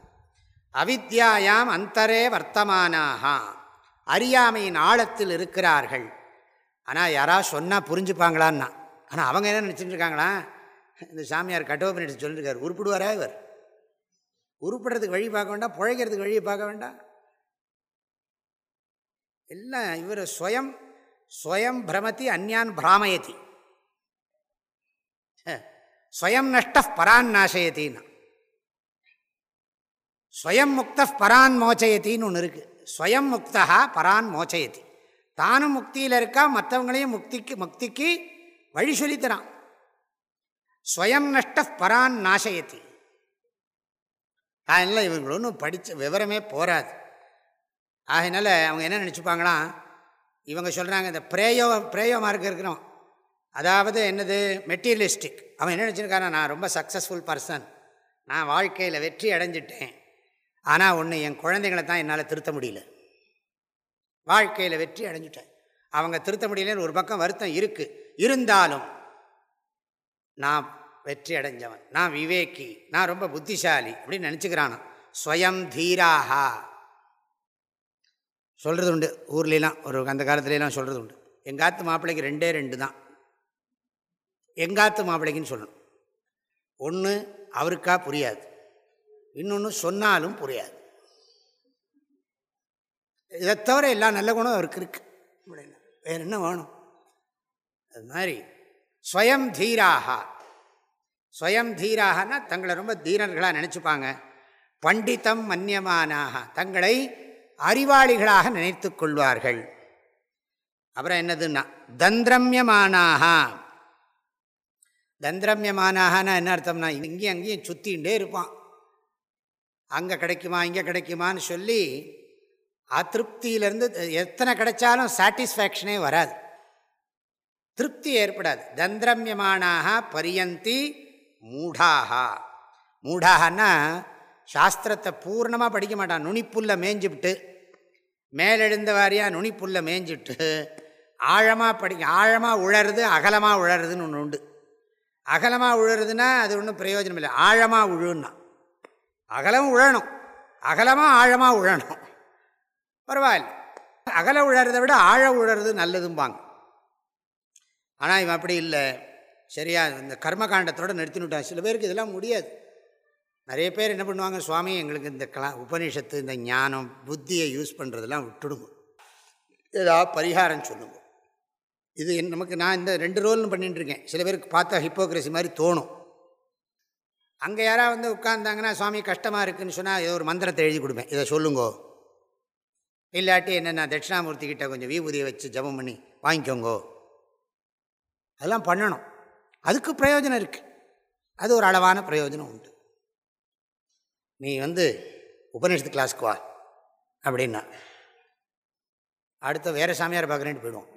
அவித்யாயாம் அந்தரே வர்த்தமானாகா அறியாமையின் ஆழத்தில் இருக்கிறார்கள். ஆனால் யாராவது சொன்னால் புரிஞ்சுப்பாங்களான்னா ஆனால் அவங்க என்ன நினச்சிட்டு இருக்காங்களா இந்த சாமியார் கட்டோபனிட்டு சொல்லியிருக்கார் உருப்பிடுவாரா இவர்? உருப்பிடுறதுக்கு வழி பார்க்க வேண்டாம் புழைக்கிறதுக்கு வழியை பார்க்க வேண்டாம். எல்லாம் இவர் ஸ்வயம் ஸ்வயம் பிரமதி அந்யான் பிராமயதி. ஸ்வயம் நஷ்ட பரான் நாசயத்தின்னா ஸ்வயம் முக்த பரான் மோச்சயத்தின்னு ஒன்று இருக்குது ஸ்வயம் முக்தா பரான் மோச்சயத்தி தானும் முக்தியில் இருக்கா மற்றவங்களையும் முக்திக்கு முக்திக்கு வழி சொல்லித்தரான். ஸ்வயம் நஷ்ட பரான் நாசயத்தி அதனால் இவங்க ஒன்றும் படித்த விவரமே போராது ஆகையினால அவங்க என்ன நினச்சிப்பாங்களாம் இவங்க சொல்கிறாங்க இந்த பிரேயோ பிரேயோ மார்க் இருக்கிறோம். அதாவது என்னது? மெட்டீரியலிஸ்டிக். அவன் என்ன நினச்சிருக்கானா நான் ரொம்ப சக்ஸஸ்ஃபுல் பர்சன். நான் வாழ்க்கையில் வெற்றி அடைஞ்சிட்டேன். ஆனால் ஒன்று என் குழந்தைங்களை தான் என்னால் திருத்த முடியல. வாழ்க்கையில் வெற்றி அடைஞ்சிட்டேன். அவங்க திருத்த முடியலன்னு ஒரு பக்கம் வருத்தம் இருக்குது இருந்தாலும் நான் வெற்றி அடைஞ்சவன் நான் விவேக்கி நான் ரொம்ப புத்திசாலி அப்படின்னு நினச்சிக்கிறானா? ஸ்வயம் தீராகா சொல்கிறது உண்டு. ஊர்லெலாம் ஒரு அந்த காலத்துலலாம் சொல்கிறது உண்டு. எங்காத்து மாப்பிள்ளைக்கு ரெண்டே ரெண்டு தான். எங்காத்து மாப்பிள்ளைக்குன்னு சொல்லணும். ஒன்று அவருக்கா புரியாது. இன்னொன்று சொன்னாலும் புரியாது. இதை தவிர எல்லா நல்ல குணம் அவருக்கு இருக்குது வேறு என்ன வேணும்? அது மாதிரி ஸ்வயம் தீராகா. ஸ்வயம் தீராகனா தங்களை ரொம்ப தீரர்களாக நினச்சிப்பாங்க. பண்டிதம் மன்னியமானாக தங்களை அறிவாளிகளாக நினைத்து கொள்வார்கள். அப்புறம் என்னதுன்னா தந்திரமியமானாக. தந்திரமியமானாகனா என்ன அர்த்தம்னா இங்கேயும் அங்கேயும் சுற்றிகிட்டே இருப்பான். அங்கே கிடைக்குமா இங்கே கிடைக்குமான்னு சொல்லி அதிருப்தியிலேருந்து எத்தனை கிடைச்சாலும் சாட்டிஸ்ஃபேக்ஷனே வராது. திருப்தி ஏற்படாது. தந்திரமியமானாக பரியந்தி மூடாக மூடாகன்னா சாஸ்திரத்தை பூர்ணமாக படிக்க மாட்டான். நுனிப்புல்ல மேய்ஞ்சிவிட்டு மேலெழுந்த வாரியாக நுனிப்புல்ல மேய்ஞ்சிட்டு ஆழமாக படிக்க ஆழமாக உழறது அகலமாக உழறதுன்னு ஒன்று உண்டு. அகலமாக உழறதுன்னா அது ஒன்றும் பிரயோஜனம் இல்லை ஆழமாக உழுன்னா. அகலம் உழணும். அகலமாக ஆழமாக உழணும். பரவாயில்ல. அகல உழறதை விட ஆழ உழறது நல்லதும்பாங்க. ஆனால் இவன் அப்படி இல்லை. சரியா இந்த கர்மகாண்டத்தோடு நிறுத்தினுட்டான். சில பேருக்கு இதெல்லாம் முடியாது. நிறைய பேர் என்ன பண்ணுவாங்க சுவாமி எங்களுக்கு இந்த கலா உபநிஷத்து இந்த ஞானம் புத்தியை யூஸ் பண்ணுறதெல்லாம் விட்டுடுங்க. ஏதாவது பரிகாரம் சொல்லுங்க. இது நமக்கு நான் இந்த ரெண்டு ரோல்னு பண்ணிட்டுருக்கேன். சில பேருக்கு பார்த்தா ஹிப்போக்ரஸி மாதிரி தோணும். அங்கே யாராவது வந்து உட்காந்தாங்கன்னா சுவாமி கஷ்டமாக இருக்குதுன்னு சொன்னால் ஏதோ ஒரு மந்திரத்தை எழுதி கொடுப்பேன். இதை சொல்லுங்கோ. இல்லாட்டி என்னென்ன தட்சிணாமூர்த்தி கிட்ட கொஞ்சம் விபூதியை வச்சு ஜபம் பண்ணி வாங்கிக்கோங்கோ. அதெல்லாம் பண்ணணும். அதுக்கு பிரயோஜனம் இருக்குது அது ஒரு அளவான பிரயோஜனம் உண்டு. நீ வந்து உபநிஷத்து கிளாஸ்க்கு வா அப்படின்னா. அடுத்த வேறு சாமியார் பார்க்குறேன்ட்டு போயிடுவோம்.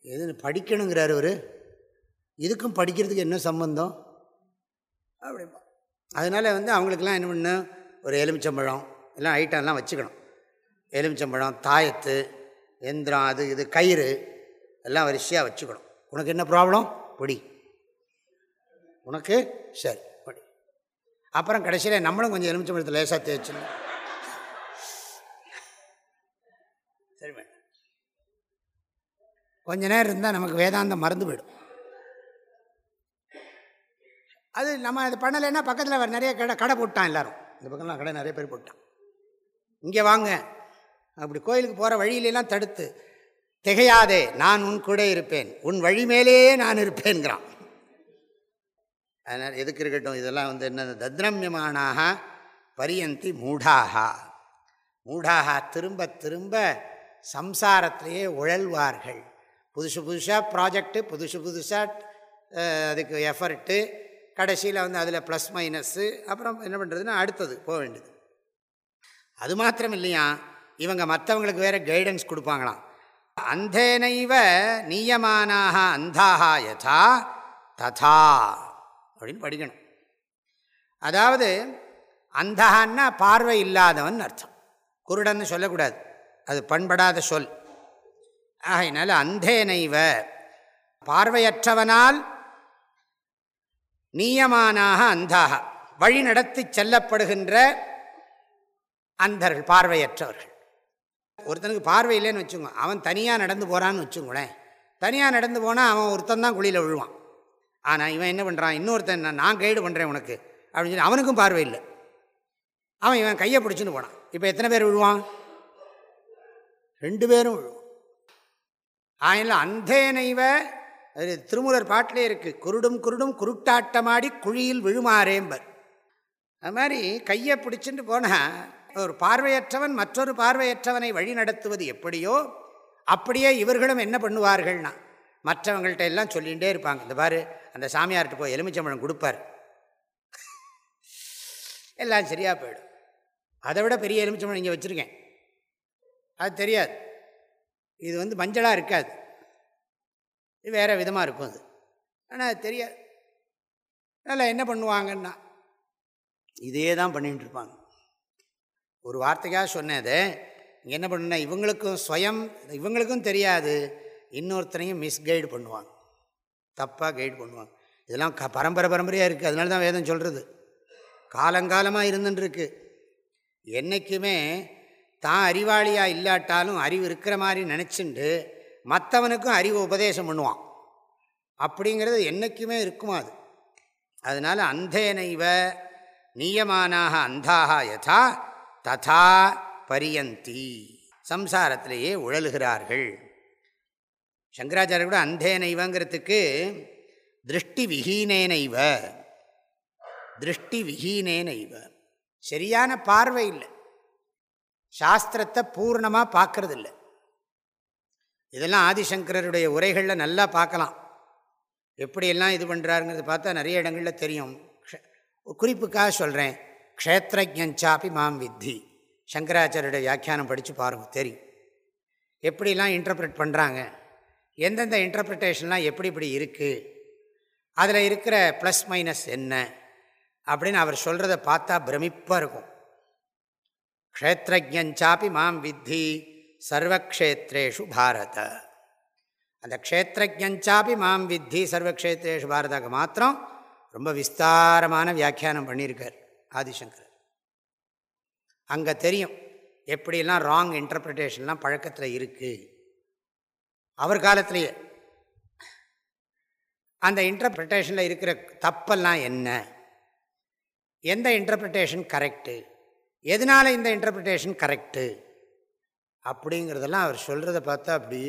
எது படிக்கணுங்கிறார் அவர். இதுக்கும் படிக்கிறதுக்கு என்ன சம்பந்தம்? அப்படிம்பா. அதனால் வந்து அவங்களுக்கெல்லாம் என்ன பண்ணு ஒரு எலுமிச்சம்பழம் எல்லாம் ஐட்டம்லாம் வச்சுக்கணும். எலுமிச்சம்பழம் தாயத்து எந்திரம் அது இது கயிறு எல்லாம் வரிசையாக வச்சுக்கணும். உனக்கு என்ன ப்ராப்ளம் பொடி. உனக்கு? சரி பொடி. அப்புறம் கடைசியில் நம்மளும் கொஞ்சம் எலுமிச்சம்பழத்தில் லேசாக தேய்ச்சிடணும். சரி மேடம் கொஞ்ச நேரம் இருந்தால் நமக்கு வேதாந்தம் மறந்து போயிடும். அது நம்ம அது பண்ணலைன்னா பக்கத்தில் நிறைய கடை கடை போட்டான் எல்லோரும். இந்த பக்கம்லாம் கடை நிறைய பேர் போட்டான். இங்கே வாங்க. அப்படி கோயிலுக்கு போகிற வழியிலெல்லாம் தடுத்து திகையாதே நான் உன் கூட இருப்பேன். உன் வழி மேலேயே நான் இருப்பேன்கிறான். அதனால் எதுக்கு இருக்கட்டும் இதெல்லாம் வந்து என்ன தத்ரமியமானாக பரியந்தி மூடாக மூடாக திரும்ப திரும்ப சம்சாரத்திலேயே உழல்வார்கள். புதுசு புதுசாக ப்ராஜெக்டு புதுசு புதுசாக அதுக்கு எஃபர்ட்டு கடைசியில் வந்து அதில் ப்ளஸ் மைனஸ்ஸு அப்புறம் என்ன பண்ணுறதுன்னா அடுத்தது போக வேண்டியது. அது மாத்திரம் இல்லையா இவங்க மற்றவங்களுக்கு வேறு கைடன்ஸ் கொடுப்பாங்களாம். அந்தேனைவ நீயமானாக அந்தாக யதா ததா அப்படின்னு படிக்கணும். அதாவது அந்தகான்னா பார்வை இல்லாதவன் அர்த்தம். குருடன்னு சொல்லக்கூடாது. அது பண்படாத சொல். ஆகையினால அந்தேனைவ பார்வையற்றவனால் நீயமானாக அந்தாக வழி நடத்தி செல்லப்படுகின்ற அந்தர்கள் பார்வையற்றவர்கள். ஒருத்தனுக்கு பார்வை இல்லைன்னு வச்சுக்கோங்க. அவன் தனியாக நடந்து போகிறான்னு வச்சுக்கோங்களேன். தனியாக நடந்து போனால் அவன் ஒருத்தன் தான் குழியில் விழுவான். ஆனால் இவன் என்ன பண்ணுறான் இன்னொருத்தன் நான் கைடு பண்ணுறேன் உனக்கு. அப்படின்னு சொல்லி அவனுக்கும் பார்வை இல்லை. அவன் இவன் கையை பிடிச்சின்னு போனான். இப்போ எத்தனை பேர் விழுவான்? ரெண்டு பேரும் விழுவான். ஆயினில் அந்தேனைவ அது திருமூலர் பாட்டிலே இருக்குது குருடும் குருடும் குருட்டாட்டமாடி குழியில் விழுமாறேம்பர். அது மாதிரி கையை பிடிச்சிட்டு போனால் ஒரு பார்வையற்றவன் மற்றொரு பார்வையற்றவனை வழி நடத்துவது எப்படியோ அப்படியே இவர்களும் என்ன பண்ணுவார்கள்னா மற்றவங்கள்ட்ட எல்லாம் சொல்லிகிட்டே இருப்பாங்க. இந்த பாரு அந்த சாமியார்கிட்ட போய் எலுமிச்சம்பழம் கொடுப்பார். எல்லாம் சரியாக போயிடும். அதை விட பெரிய எலுமிச்சம்பழம் இங்கே வச்சுருக்கேன். அது தெரியாது. இது வந்து மஞ்சளாக இருக்காது. இது வேறு விதமாக இருக்கும் அது. ஆனால் அது தெரியாது. அதனால் என்ன பண்ணுவாங்கன்னா இதே தான் பண்ணிகிட்டு இருப்பாங்க. ஒரு வார்த்தைக்காக சொன்னது இங்கே என்ன பண்ணுன்னா இவங்களுக்கும் ஸ்வயம் இவங்களுக்கும் தெரியாது. இன்னொருத்தனையும் மிஸ்கைடு பண்ணுவாங்க. தப்பாக கைடு பண்ணுவாங்க. இதெல்லாம் க பரம்பரை பரம்பரையாக இருக்குது அதனால தான் வேதம் சொல்கிறது காலங்காலமாக இருந்துட்டுருக்கு என்றைக்குமே தான் அறிவாளியாக இல்லாட்டாலும் அறிவு இருக்கிற மாதிரி நினச்சிண்டு மற்றவனுக்கும் அறிவு உபதேசம் பண்ணுவான். அப்படிங்கிறது என்றைக்குமே இருக்குமா அது. அதனால் அந்தேனைவ நீயமானாக அந்தாக யதா ததா பரியந்தி. சம்சாரத்திலேயே உழலுகிறார்கள். சங்கராச்சாரிய கூட அந்தேனைவங்கிறதுக்கு திருஷ்டி விஹீனேனைவ திருஷ்டி விஹீனேனைவ சரியான பார்வை இல்லை. சாஸ்திரத்தை பூர்ணமாக பார்க்கறது இல்லை இதெல்லாம் ஆதிசங்கரருடைய உரைகளில் நல்லா பார்க்கலாம். எப்படியெல்லாம் இது பண்ணுறாருங்கிறது பார்த்தா நிறைய இடங்களில் தெரியும். குறிப்புக்காக சொல்கிறேன் க்ஷேத்திரஜாப்பி மாம் வித்தி. சங்கராச்சாரியோட வியாக்கியானம் படித்து பாருங்கள் தெரியும். எப்படிலாம் இன்டர்பிரட் பண்ணுறாங்க எந்தெந்த இன்டர்பிரிட்டேஷன்லாம் எப்படி இப்படி இருக்குது அதில் இருக்கிற ப்ளஸ் மைனஸ் என்ன? அப்படின்னு அவர் சொல்கிறத பார்த்தா பிரமிப்பாக இருக்கும். க்ஷேத்திரஜாப்பி மாம் வித்தி சர்வக்ஷேத்ரேஷு பாரத. அந்த க்ஷேத்திரஜாப்பி மாம் வித்தி சர்வக்ஷேத்ரேஷு பாரதாக்கு மாத்திரம் ரொம்ப விஸ்தாரமான வியாக்கியானம் பண்ணியிருக்கார். ஆதிசங்கர் அங்கே தெரியும் எப்படிலாம் ராங் இன்டர்பிரிட்டேஷன்லாம் பழக்கத்தில் இருக்குது அவர் காலத்திலேயே. அந்த இன்டர்பிரிட்டேஷனில் இருக்கிற தப்பெல்லாம் என்ன? எந்த இன்டர்பிரிட்டேஷன் கரெக்டு எதனால் இந்த இன்டர்பிரிட்டேஷன் கரெக்டு அப்படிங்கிறதெல்லாம் அவர் சொல்கிறத பார்த்தா அப்படி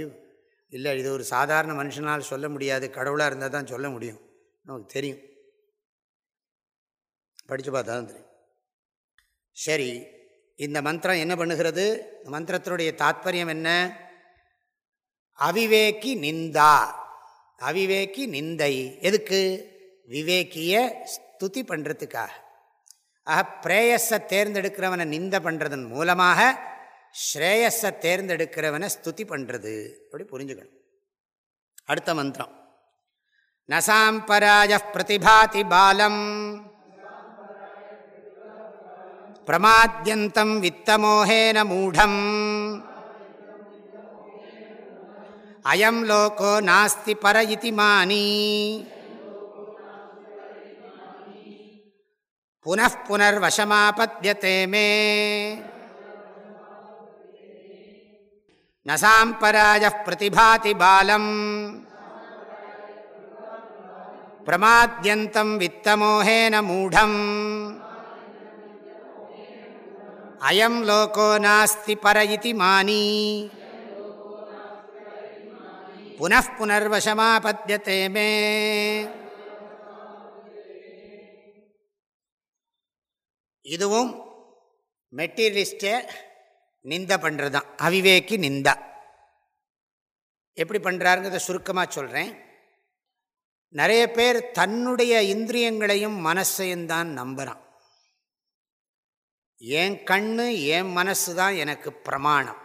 இல்லை இது ஒரு சாதாரண மனுஷனால் சொல்ல முடியாது. கடவுளாக இருந்தால் தான் சொல்ல முடியும். நமக்கு தெரியும். படித்து பார்த்தா தான் தெரியும். சரி இந்த மந்திரம் என்ன பண்ணுகிறது? மந்திரத்தினுடைய தாத்பரியம் என்ன? அவிவேக்கி நிந்தா. அவிவேக்கி நிந்தை. எதுக்கு? விவேக்கிய ஸ்துதி பண்ணுறதுக்காக ஆக பிரேயஸை தேர்ந்தெடுக்கிறவனை நிந்த பண்ணுறதன் மூலமாக ஸ்ரேயஸை தேர்ந்தெடுக்கிறவனை ஸ்துதி பண்ணுறது அப்படி புரிஞ்சுக்கணும். அடுத்த மந்திரம். நசாம்பராஜ பிரதிபாதி பாலம். பிரமாத்தியந்தம் வித்தமோகேன மூடம் அயம் லோகோ நாஸ்தி பர இதி மானி. புனப்புனர்வசமாபத்தியதே மே. நசாம்பராய பிரதிபாதி பாலம். பிரமாத்தியந்தம் வித்தமோகேன மூடம் அயம் லோகோ நாஸ்தி பர இது மானி புனப்புனர்வசமாபத்தியதே மே இதுவும் மெட்டீரியலிஸ்டை நிந்த பண்ணுறது தான் அவிவேக்கி நிந்தா. எப்படி பண்ணுறாருங்கிறத சுருக்கமாக சொல்கிறேன் நிறைய பேர் தன்னுடைய இந்திரியங்களையும் மனசையும் தான் நம்புகிறான் என் கண்ணு என் மனசு தான் எனக்கு பிரமாணம்.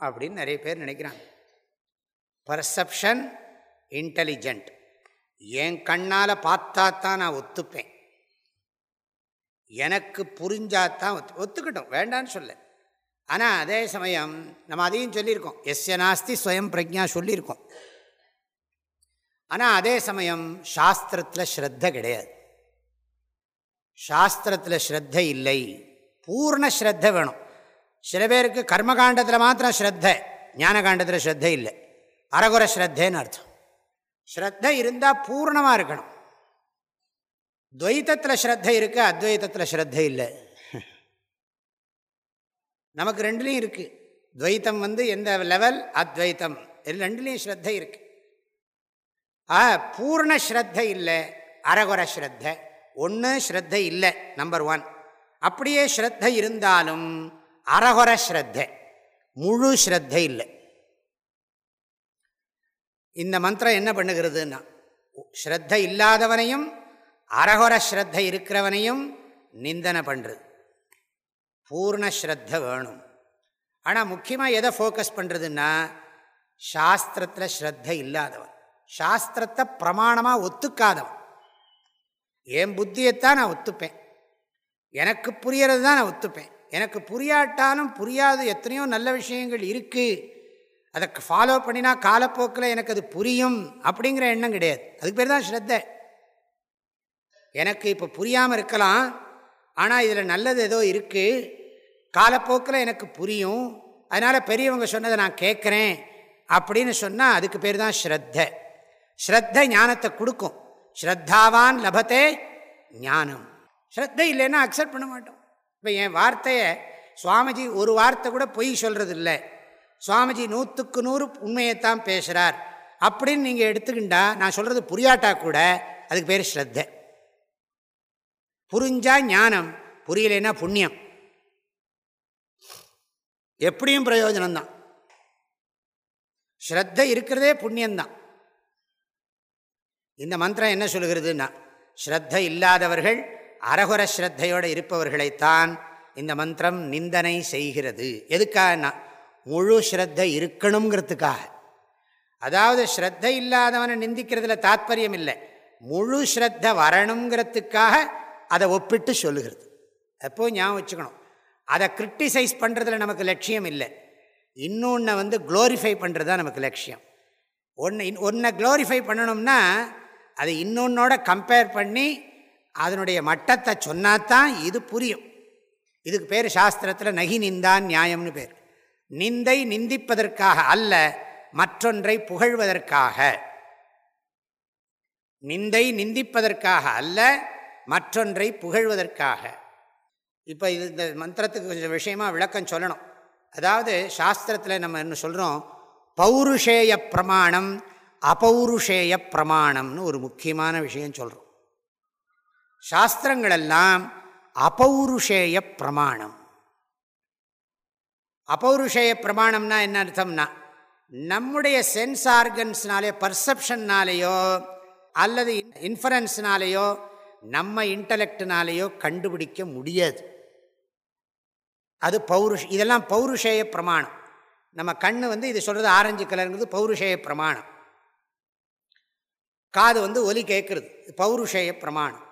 அப்படின்னு நிறைய பேர் நினைக்கிறாங்க. பர்செப்ஷன் இன்டெலிஜென்ட் என் கண்ணால் பார்த்தா தான் நான் ஒத்துப்பேன். எனக்கு புரிஞ்சாதான் ஒத்து ஒத்துக்கிட்டோம் வேண்டான்னு சொல்ல. ஆனால் அதே சமயம் நம்ம அதையும் சொல்லியிருக்கோம். எஸ்ய நாஸ்தி ஸ்வயம் பிரஜா சொல்லியிருக்கோம். ஆனால் அதே சமயம் சாஸ்திரத்தில் ஸ்ரத்த கிடையாது. சாஸ்திரத்தில் ஸ்ரத்த இல்லை. பூர்ண ஸ்ரத்த வேணும். சில பேருக்கு கர்மகாண்டத்தில் மாத்திரம் ஸ்ரத்த ஞானகாண்டத்தில் ஸ்ரத்த இல்லை. அரகுர ஸ்ரத்தேன்னு அர்த்தம். ஸ்ரத்த இருந்தால் பூர்ணமாக இருக்கணும். துவைத்தத்தில் ஸ்ரத்த இருக்குது அத்வைத்தத்தில் ஸ்ரத்த இல்லை. நமக்கு ரெண்டுலேயும் இருக்குது துவைத்தம் வந்து எந்த லெவல் அத்வைத்தம். ரெண்டுலேயும் ஸ்ரத்தை இருக்கு. ஆ பூர்ண ஸ்ரத்த இல்லை அரகுர ஸ்ரத்த. ஒன்று ஸ்ரத்தை இல்லை நம்பர் ஒன் அப்படியே ஸ்ரத்த இருந்தாலும் அரகுர ஸ்ரத்த முழு ஸ்ரத்தை இல்லை. இந்த மந்திரம் என்ன பண்ணுகிறதுன்னா ஸ்ரத்த இல்லாதவனையும் அரகுர ஸ்ரத்த இருக்கிறவனையும் நிந்தனை பண்ணுறது பூர்ணஸ்ரத்த வேணும். ஆனால் முக்கியமாக எதை ஃபோக்கஸ் பண்ணுறதுன்னா சாஸ்திரத்தில் ஸ்ரத்த இல்லாதவன். சாஸ்திரத்தை பிரமாணமாக ஒத்துக்காதவன். என் புத்தியைத்தான் நான் ஒத்துப்பேன். எனக்கு புரியறது தான் நான் ஒத்துப்பேன். எனக்கு புரியாட்டாலும் புரியாது எத்தனையோ நல்ல விஷயங்கள் இருக்குது அதை ஃபாலோ பண்ணினா காலப்போக்கில் எனக்கு அது புரியும் அப்படிங்கிற எண்ணம் கிடையாது. அதுக்கு பேர் தான் ஸ்ரத்த. எனக்கு இப்போ புரியாமல் இருக்கலாம் ஆனால் இதில் நல்லது ஏதோ இருக்குது காலப்போக்கில் எனக்கு புரியும். அதனால் பெரியவங்க சொன்னதை நான் கேட்குறேன் அப்படின்னு சொன்னால் அதுக்கு பேர் தான் ஸ்ரத்த. ஸ்ரத்த ஞானத்தை கொடுக்கும். ஸ்ரத்தாவான் லபத்தே ஞானம். ஸ்ரத்த இல்லைன்னா அக்செப்ட் பண்ண மாட்டோம். இப்போ என் வார்த்தையை சுவாமிஜி ஒரு வார்த்தை கூட பொய் சொல்கிறது இல்லை சுவாமிஜி நூற்றுக்கு நூறு உண்மையைத்தான் பேசுகிறார் அப்படின்னு நீங்கள் எடுத்துக்கிண்டா நான் சொல்கிறது புரியாட்டா கூட அதுக்கு பேர் ஸ்ரத்த. புரிஞ்சா ஞானம் புரியலைன்னா புண்ணியம். எப்படியும் பிரயோஜனம்தான். ஸ்ரத்த இருக்கிறதே புண்ணியம்தான். இந்த மந்திரம் என்ன சொல்லுகிறதுன்னா ஸ்ரத்த இல்லாதவர்கள் அரகுர ஸ்ரத்தையோடு இருப்பவர்களைத்தான் இந்த மந்திரம் நிந்தனை செய்கிறது. எதுக்காகனா முழு ஸ்ரத்த இருக்கணுங்கிறதுக்காக அதாவது ஸ்ரத்த இல்லாதவனை நிந்திக்கிறதுல தாத்பரியம் இல்லை. முழு ஸ்ரத்த வரணுங்கிறதுக்காக அதை ஒப்பிட்டு சொல்லுகிறது. அப்போ ஞாபகம் வச்சுக்கணும். அதை கிரிட்டிசைஸ் பண்ணுறதுல நமக்கு லட்சியம் இல்லை. இன்னொன்று வந்து க்ளோரிஃபை பண்ணுறது தான் நமக்கு லட்சியம். ஒன்று ஒன்றை க்ளோரிஃபை பண்ணணும்னா அதை இன்னொன்னோட கம்பேர் பண்ணி அதனுடைய மட்டத்தை சொன்னாதான் இது புரியும். இதுக்கு பேர் சாஸ்திரத்தில் நகி நிந்தான் நியாயம்னு பேர். நிந்தை நிந்திப்பதற்காக அல்ல மற்றொன்றை புகழ்வதற்காக. நிந்தை நிந்திப்பதற்காக அல்ல மற்றொன்றை புகழ்வதற்காக. இப்போ இது இந்த மந்திரத்துக்கு கொஞ்சம் விஷயமாக விளக்கம் சொல்லணும். அதாவது சாஸ்திரத்தில் நம்ம என்ன சொல்கிறோம் பௌருஷேய பிரமாணம் அபௌருஷேய பிரமாணம்னு ஒரு முக்கியமான விஷயம் சொல்கிறோம் சாஸ்திரங்களெல்லாம் அபௌருஷேய பிரமாணம் அபௌருஷேய பிரமாணம்னா என்ன அர்த்தம்னா நம்முடைய சென்ஸ் ஆர்கன்ஸ்னாலே பர்செப்ஷன்னாலேயோ அல்லது இன்ஃபரன்ஸ்னாலேயோ நம்ம இன்டலெக்டினாலேயோ கண்டுபிடிக்க முடியாது. அது பௌருஷ் இதெல்லாம் பௌருஷேய பிரமாணம் நம்ம கண் வந்து இது சொல்கிறது ஆரஞ்சு கலருங்கிறது பௌருஷேய பிரமாணம் காது வந்து ஒலி கேட்குறது. பௌருஷேய பிரமாணம்.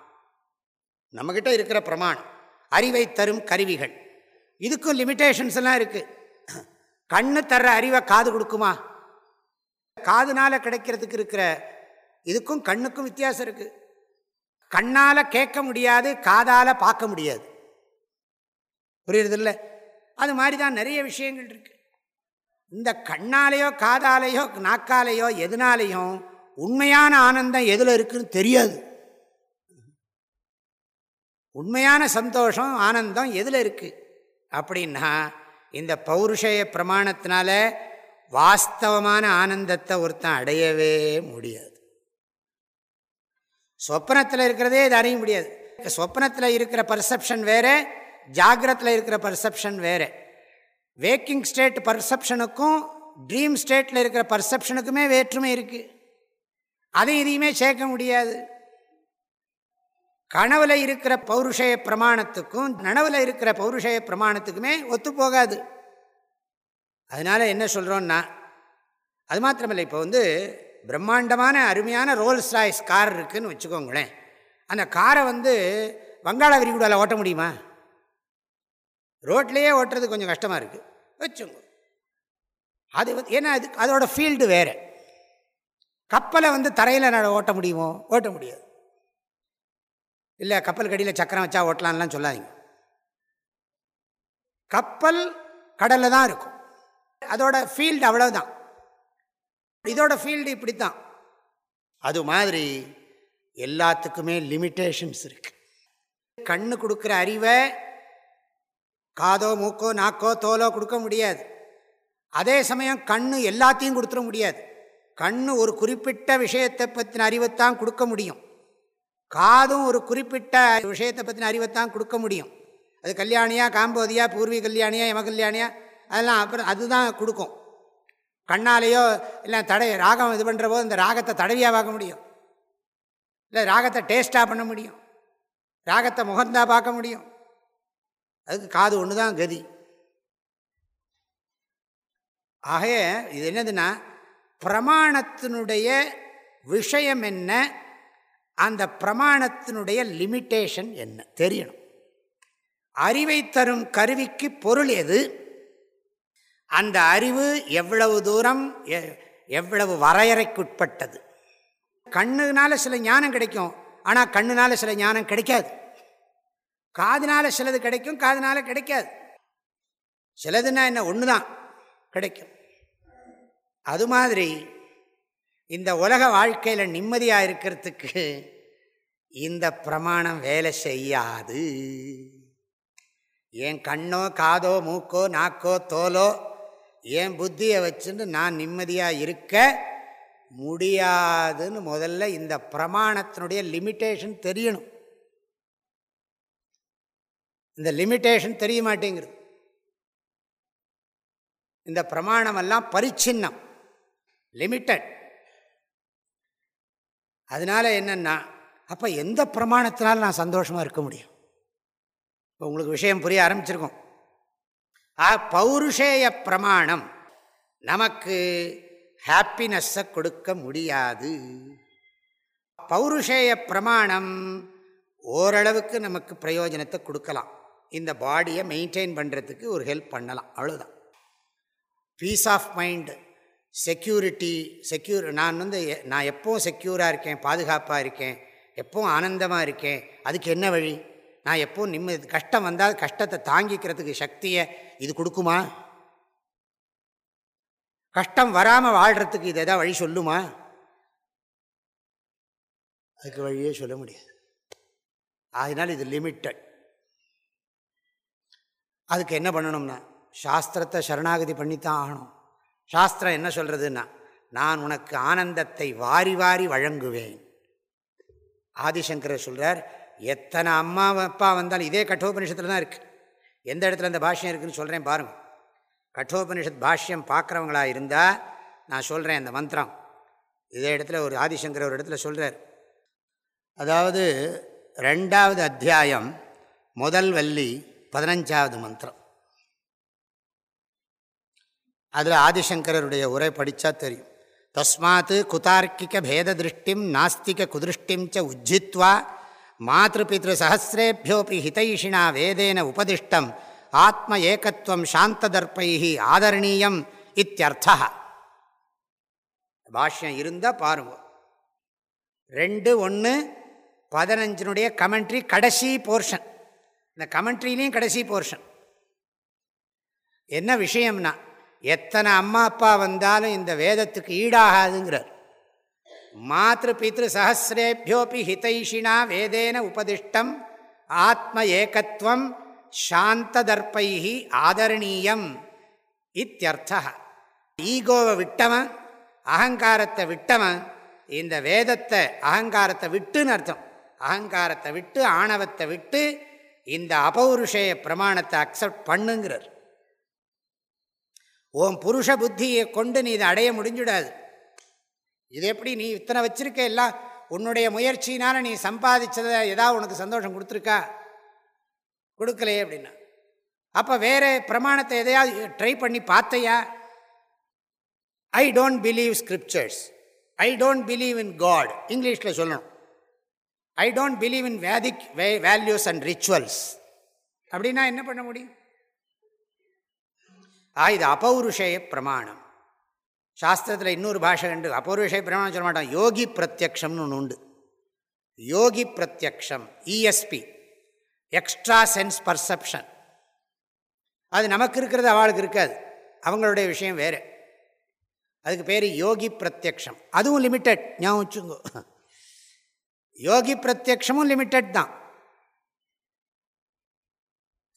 நம்மக்கிட்ட இருக்கிற பிரமாணம். அறிவை தரும் கருவிகள். இதுக்கும் லிமிட்டேஷன்ஸ் எல்லாம் இருக்குது கண்ணு தர்ற அறிவை காது கொடுக்குமா? காதுனால் கிடைக்கிறதுக்கு இருக்கிற இதுக்கும் கண்ணுக்கும் வித்தியாசம் இருக்குது கண்ணால் கேட்க முடியாது காதால் பார்க்க முடியாது. புரியுறதில்ல? அது மாதிரி தான் நிறைய விஷயங்கள் இருக்குது இந்த கண்ணாலேயோ காதாலேயோ நாக்காலேயோ எதுனாலேயும் உண்மையான ஆனந்தம் எதில் இருக்குன்னு தெரியாது. உண்மையான சந்தோஷம் ஆனந்தம் எதில் இருக்குது அப்படின்னா இந்த பௌருஷய பிரமாணத்தினால வாஸ்தவமான ஆனந்தத்தை ஒருத்தன் அடையவே முடியாது. சொப்னத்தில் இருக்கிறதே இது அறிய முடியாது. சொப்னத்தில் இருக்கிற பர்செப்ஷன் வேறு ஜாகிரத்தில் இருக்கிற பர்செப்ஷன் வேறு. வேக்கிங் ஸ்டேட் பர்செப்ஷனுக்கும் ட்ரீம் ஸ்டேட்டில் இருக்கிற பர்செப்ஷனுக்குமே வேற்றுமை இருக்குது அதையும் இதையுமே சேர்க்க முடியாது. கனவுல இருக்கிற பௌருஷய பிரமாணத்துக்கும் நனவில் இருக்கிற பௌருஷய பிரமாணத்துக்குமே ஒத்து போகாது. அதனால் என்ன சொல்கிறோன்னா அது மாத்திரமில்லை. இப்போ வந்து பிரம்மாண்டமான அருமையான ரோல்ஸ் ராய்ஸ் கார் இருக்குதுன்னு வச்சுக்கோங்களேன். அந்த காரை வந்து வங்காள விரிகுடாவில் ஓட்ட முடியுமா? ரோட்லேயே ஓட்டுறது கொஞ்சம் கஷ்டமாக இருக்குது வச்சுங்க. அது ஏன்னா அது அதோடய ஃபீல்டு வேறு. கப்பலை வந்து தரையில் நட ஓட்ட முடியுமோ ஓட்ட முடியாது. இல்லை கப்பல் கடியில் சக்கரம் வச்சா ஓட்டலான்லாம் சொல்லாதீங்க. கப்பல் கடலில் தான் இருக்கும். அதோட ஃபீல்டு அவ்வளோதான் இதோட ஃபீல்டு இப்படி தான் அது மாதிரி எல்லாத்துக்குமே லிமிட்டேஷன்ஸ் இருக்கு. கண்ணு கொடுக்குற அறிவை காதோ மூக்கோ நாக்கோ தோலோ கொடுக்க முடியாது. அதே சமயம் கண்ணு எல்லாத்தையும் கொடுத்துட முடியாது. கண்ணு ஒரு குறிப்பிட்ட விஷயத்தை பற்றின அறிவைத்தான் கொடுக்க முடியும். காதும் ஒரு குறிப்பிட்ட விஷயத்தை பற்றின அறிவைத்தான் கொடுக்க முடியும். அது கல்யாணியா காம்போதியா பூர்வீ கல்யாணியா யம கல்யாணியா அதெல்லாம் அப்புறம் அதுதான் கொடுக்கும். கண்ணாலேயோ இல்லை தடை ராகம் இது பண்ணுற போது இந்த ராகத்தை தடவியாக பார்க்க முடியும். இல்லை ராகத்தை டேஸ்ட்டாக பண்ண முடியும். ராகத்தை முகந்தாக பார்க்க முடியும். அதுக்கு காது ஒன்று தான் கதி. ஆகைய இது என்னதுன்னா பிரமாணத்தினுடைய விஷயம் என்ன? அந்த பிரமாணத்தினுடைய லிமிட்டேஷன் என்ன? தெரியணும். அறிவை தரும் கருவிக்கு பொருள் எது? அந்த அறிவு எவ்வளவு தூரம் எவ்வளவு வரையறைக்குட்பட்டது? கண்ணுனால சில ஞானம் கிடைக்கும். ஆனால் கண்ணுனால சில ஞானம் கிடைக்காது. காதுனால சிலது கிடைக்கும் காதுனால கிடைக்காது. சிலதுன்னா என்ன? ஒன்று தான் கிடைக்கும். அது மாதிரி இந்த உலக வாழ்க்கையில் நிம்மதியாக இருக்கிறதுக்கு இந்த பிரமாணம் வேலை செய்யாது. என் கண்ணோ காதோ மூக்கோ நாக்கோ தோலோ என் புத்தியை வச்சுட்டு நான் நிம்மதியாக இருக்க முடியாதுன்னு முதல்ல இந்த பிரமாணத்தினுடைய லிமிட்டேஷன் தெரியணும். இந்த லிமிட்டேஷன் தெரிய மாட்டேங்கிறது இந்த பிரமாணமெல்லாம் பரிச்சின்னம். லிமிட்டட் அதனால் என்னென்னா அப்போ எந்த பிரமாணத்தினாலும் நான் சந்தோஷமாக இருக்க முடியும்? இப்போ உங்களுக்கு விஷயம் புரிய ஆரம்பிச்சிருக்கோம். ஆ பௌருஷேய பிரமாணம் நமக்கு ஹாப்பினஸ்ஸை கொடுக்க முடியாது. பௌருஷேய பிரமாணம் ஓரளவுக்கு நமக்கு பிரயோஜனத்தை கொடுக்கலாம். இந்த பாடியை மெயின்டைன் பண்ணுறதுக்கு ஒரு ஹெல்ப் பண்ணலாம். அவ்வளோதான் peace of mind security secure நான் வந்து நான் எப்போவும் செக்யூராக இருக்கேன் பாதுகாப்பாக இருக்கேன் எப்போவும் ஆனந்தமாக இருக்கேன் அதுக்கு என்ன வழி? நான் எப்போவும் நிம்மதி கஷ்டம் வந்தால் கஷ்டத்தை தாங்கிக்கிறதுக்கு சக்தியை இது கொடுக்குமா? கஷ்டம் வராமல் வாழ்கிறதுக்கு இது எதாவது வழி சொல்லுமா? அதுக்கு வழியே சொல்ல முடியாது. அதனால் இது லிமிட்டட் அதுக்கு என்ன பண்ணணும்னா சாஸ்திரத்தை சரணாகதி பண்ணித்தான் ஆகணும். சாஸ்திரம் என்ன சொல்கிறதுன்னா நான் உனக்கு ஆனந்தத்தை வாரி வாரி வழங்குவேன். ஆதிசங்கர் சொல்கிறார் எத்தனை அம்மா அப்பா வந்தாலும் இதே கட்டோபனிஷத்தில் தான் இருக்குது எந்த இடத்துல அந்த பாஷ்யம் இருக்குதுன்னு சொல்கிறேன் பாருங்கள் கட்டோபனிஷத் பாஷ்யம் பார்க்குறவங்களாக இருந்தால் நான் சொல்கிறேன் அந்த மந்திரம். இதே இடத்துல ஒரு ஆதிசங்கர் ஒரு இடத்துல சொல்கிறார் அதாவது ரெண்டாவது அத்தியாயம் முதல் வள்ளி பதினஞ்சாவது மந்திரம். அதில் ஆதிசங்கரருடைய உரை படித்தா தெரியும். தஸ்மாத் குதார்க்கிக பேத திருஷ்டிம் நாஸ்திக குதிருஷ்டிம் ச உஜ்ஜித்வா மாதபித்ரு சஹசிரேபியோபி ஹிதைஷினா வேதேன உபதிஷ்டம் ஆத்ம ஏகத்துவம் சாந்ததர்ப்பை ஆதரணீயம் இத்தியர்த்தா. பாஷ்யம் இருந்தால் பாருங்க. ரெண்டு ஒன்று பதினஞ்சினுடைய கமெண்ட்ரி கடைசி போர்ஷன். இந்த கமெண்ட்ரிலையும் கடைசி போர்ஷன். என்ன விஷயம்னா எத்தனை அம்மா அப்பா வந்தாலும் இந்த வேதத்துக்கு ஈடாகாதுங்கிறார். மாத்திரு பித்ரு சஹசிரேபியோபி ஹிதைஷினா வேதேன உபதிஷ்டம் ஆத்ம ஏகத்துவம் சாந்ததர்ப்பை ஆதரணீயம் இத்தியர்த்தா ஈகோவை விட்டவன் அகங்காரத்தை விட்டவன் இந்த வேதத்தை அகங்காரத்தை விட்டுன்னு அர்த்தம். அகங்காரத்தை விட்டு ஆணவத்தை விட்டு இந்த அபௌருஷேய பிரமாணத்தை அக்செப்ட் பண்ணுங்கிறார். ஓம் புருஷ புத்தியை கொண்டு நீ இதை அடைய முடிஞ்சுடாது. இது எப்படி நீ இத்தனை வச்சிருக்க எல்லாம் உன்னுடைய முயற்சினால் நீ சம்பாதிச்சதை ஏதாவது உனக்கு சந்தோஷம் கொடுத்துருக்கா? கொடுக்கலையே அப்படின்னா. அப்போ வேறு பிரமாணத்தை எதையாவது ட்ரை பண்ணி பார்த்தையா? I don't believe scriptures I don't believe in God இங்கிலீஷில் சொல்லணும். I don't believe in Vedic way values and rituals அப்படின்னா என்ன பண்ண முடியும்? ஆ இது அபௌருஷய பிரமாணம். சாஸ்திரத்தில் இன்னொரு பாஷை உண்டு. அபௌருஷய பிரமாணம் சொல்ல மாட்டோம் யோகி பிரத்யக்ஷம்னு ஒன்று உண்டு. யோகி பிரத்யக்ஷம் இஎஸ்பி எக்ஸ்ட்ரா சென்ஸ் பர்செப்ஷன் அது நமக்கு இருக்கிறது அவளுக்கு இருக்காது. அவங்களுடைய விஷயம் வேறு. அதுக்கு பேர் யோகி பிரத்யக்ஷம். அதுவும் லிமிட்டட் ஞாபகம் வச்சுங்கோ யோகி பிரத்யக்ஷமும் லிமிட்டட் தான்.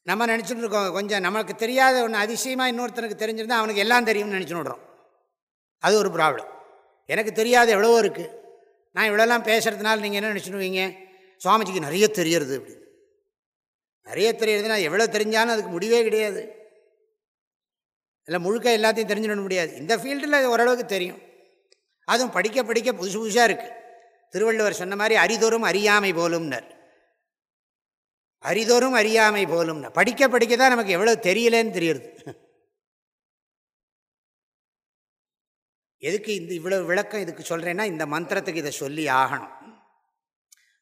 நம்ம நினச்சிட்டு இருக்கோம் கொஞ்சம் நமக்கு தெரியாத ஒன்று அதிசயமாக இன்னொருத்தனுக்கு தெரிஞ்சிருந்தால் அவனுக்கு எல்லாம் தெரியும்னு நினச்சின்னு விடுறோம். அது ஒரு ப்ராப்ளம் எனக்கு தெரியாத எவ்வளவோ இருக்குது நான் இவ்வளோலாம் பேசுகிறதுனால நீங்கள் என்ன நினச்சிடுவீங்க சுவாமிஜிக்கு நிறைய தெரியறது அப்படி. நிறைய தெரியறதுனா எவ்வளோ தெரிஞ்சாலும் அதுக்கு முடிவே கிடையாது. இல்லை முழுக்க எல்லாத்தையும் தெரிஞ்சிட முடியாது. இந்த ஃபீல்டில் ஓரளவுக்கு தெரியும். அதுவும் படிக்க படிக்க புதுசு புதுசாக இருக்குது திருவள்ளுவர் சொன்ன மாதிரி அரிதோறும் அறியாமை போலும்னர். அரிதோறும் அறியாமை போலும்னா. படிக்க படிக்க தான் நமக்கு எவ்வளோ தெரியலன்னு தெரியுது. எதுக்கு இந்த இவ்வளோ விளக்கம் இதுக்கு சொல்கிறேன்னா இந்த மந்திரத்துக்கு இதை சொல்லி ஆகணும்.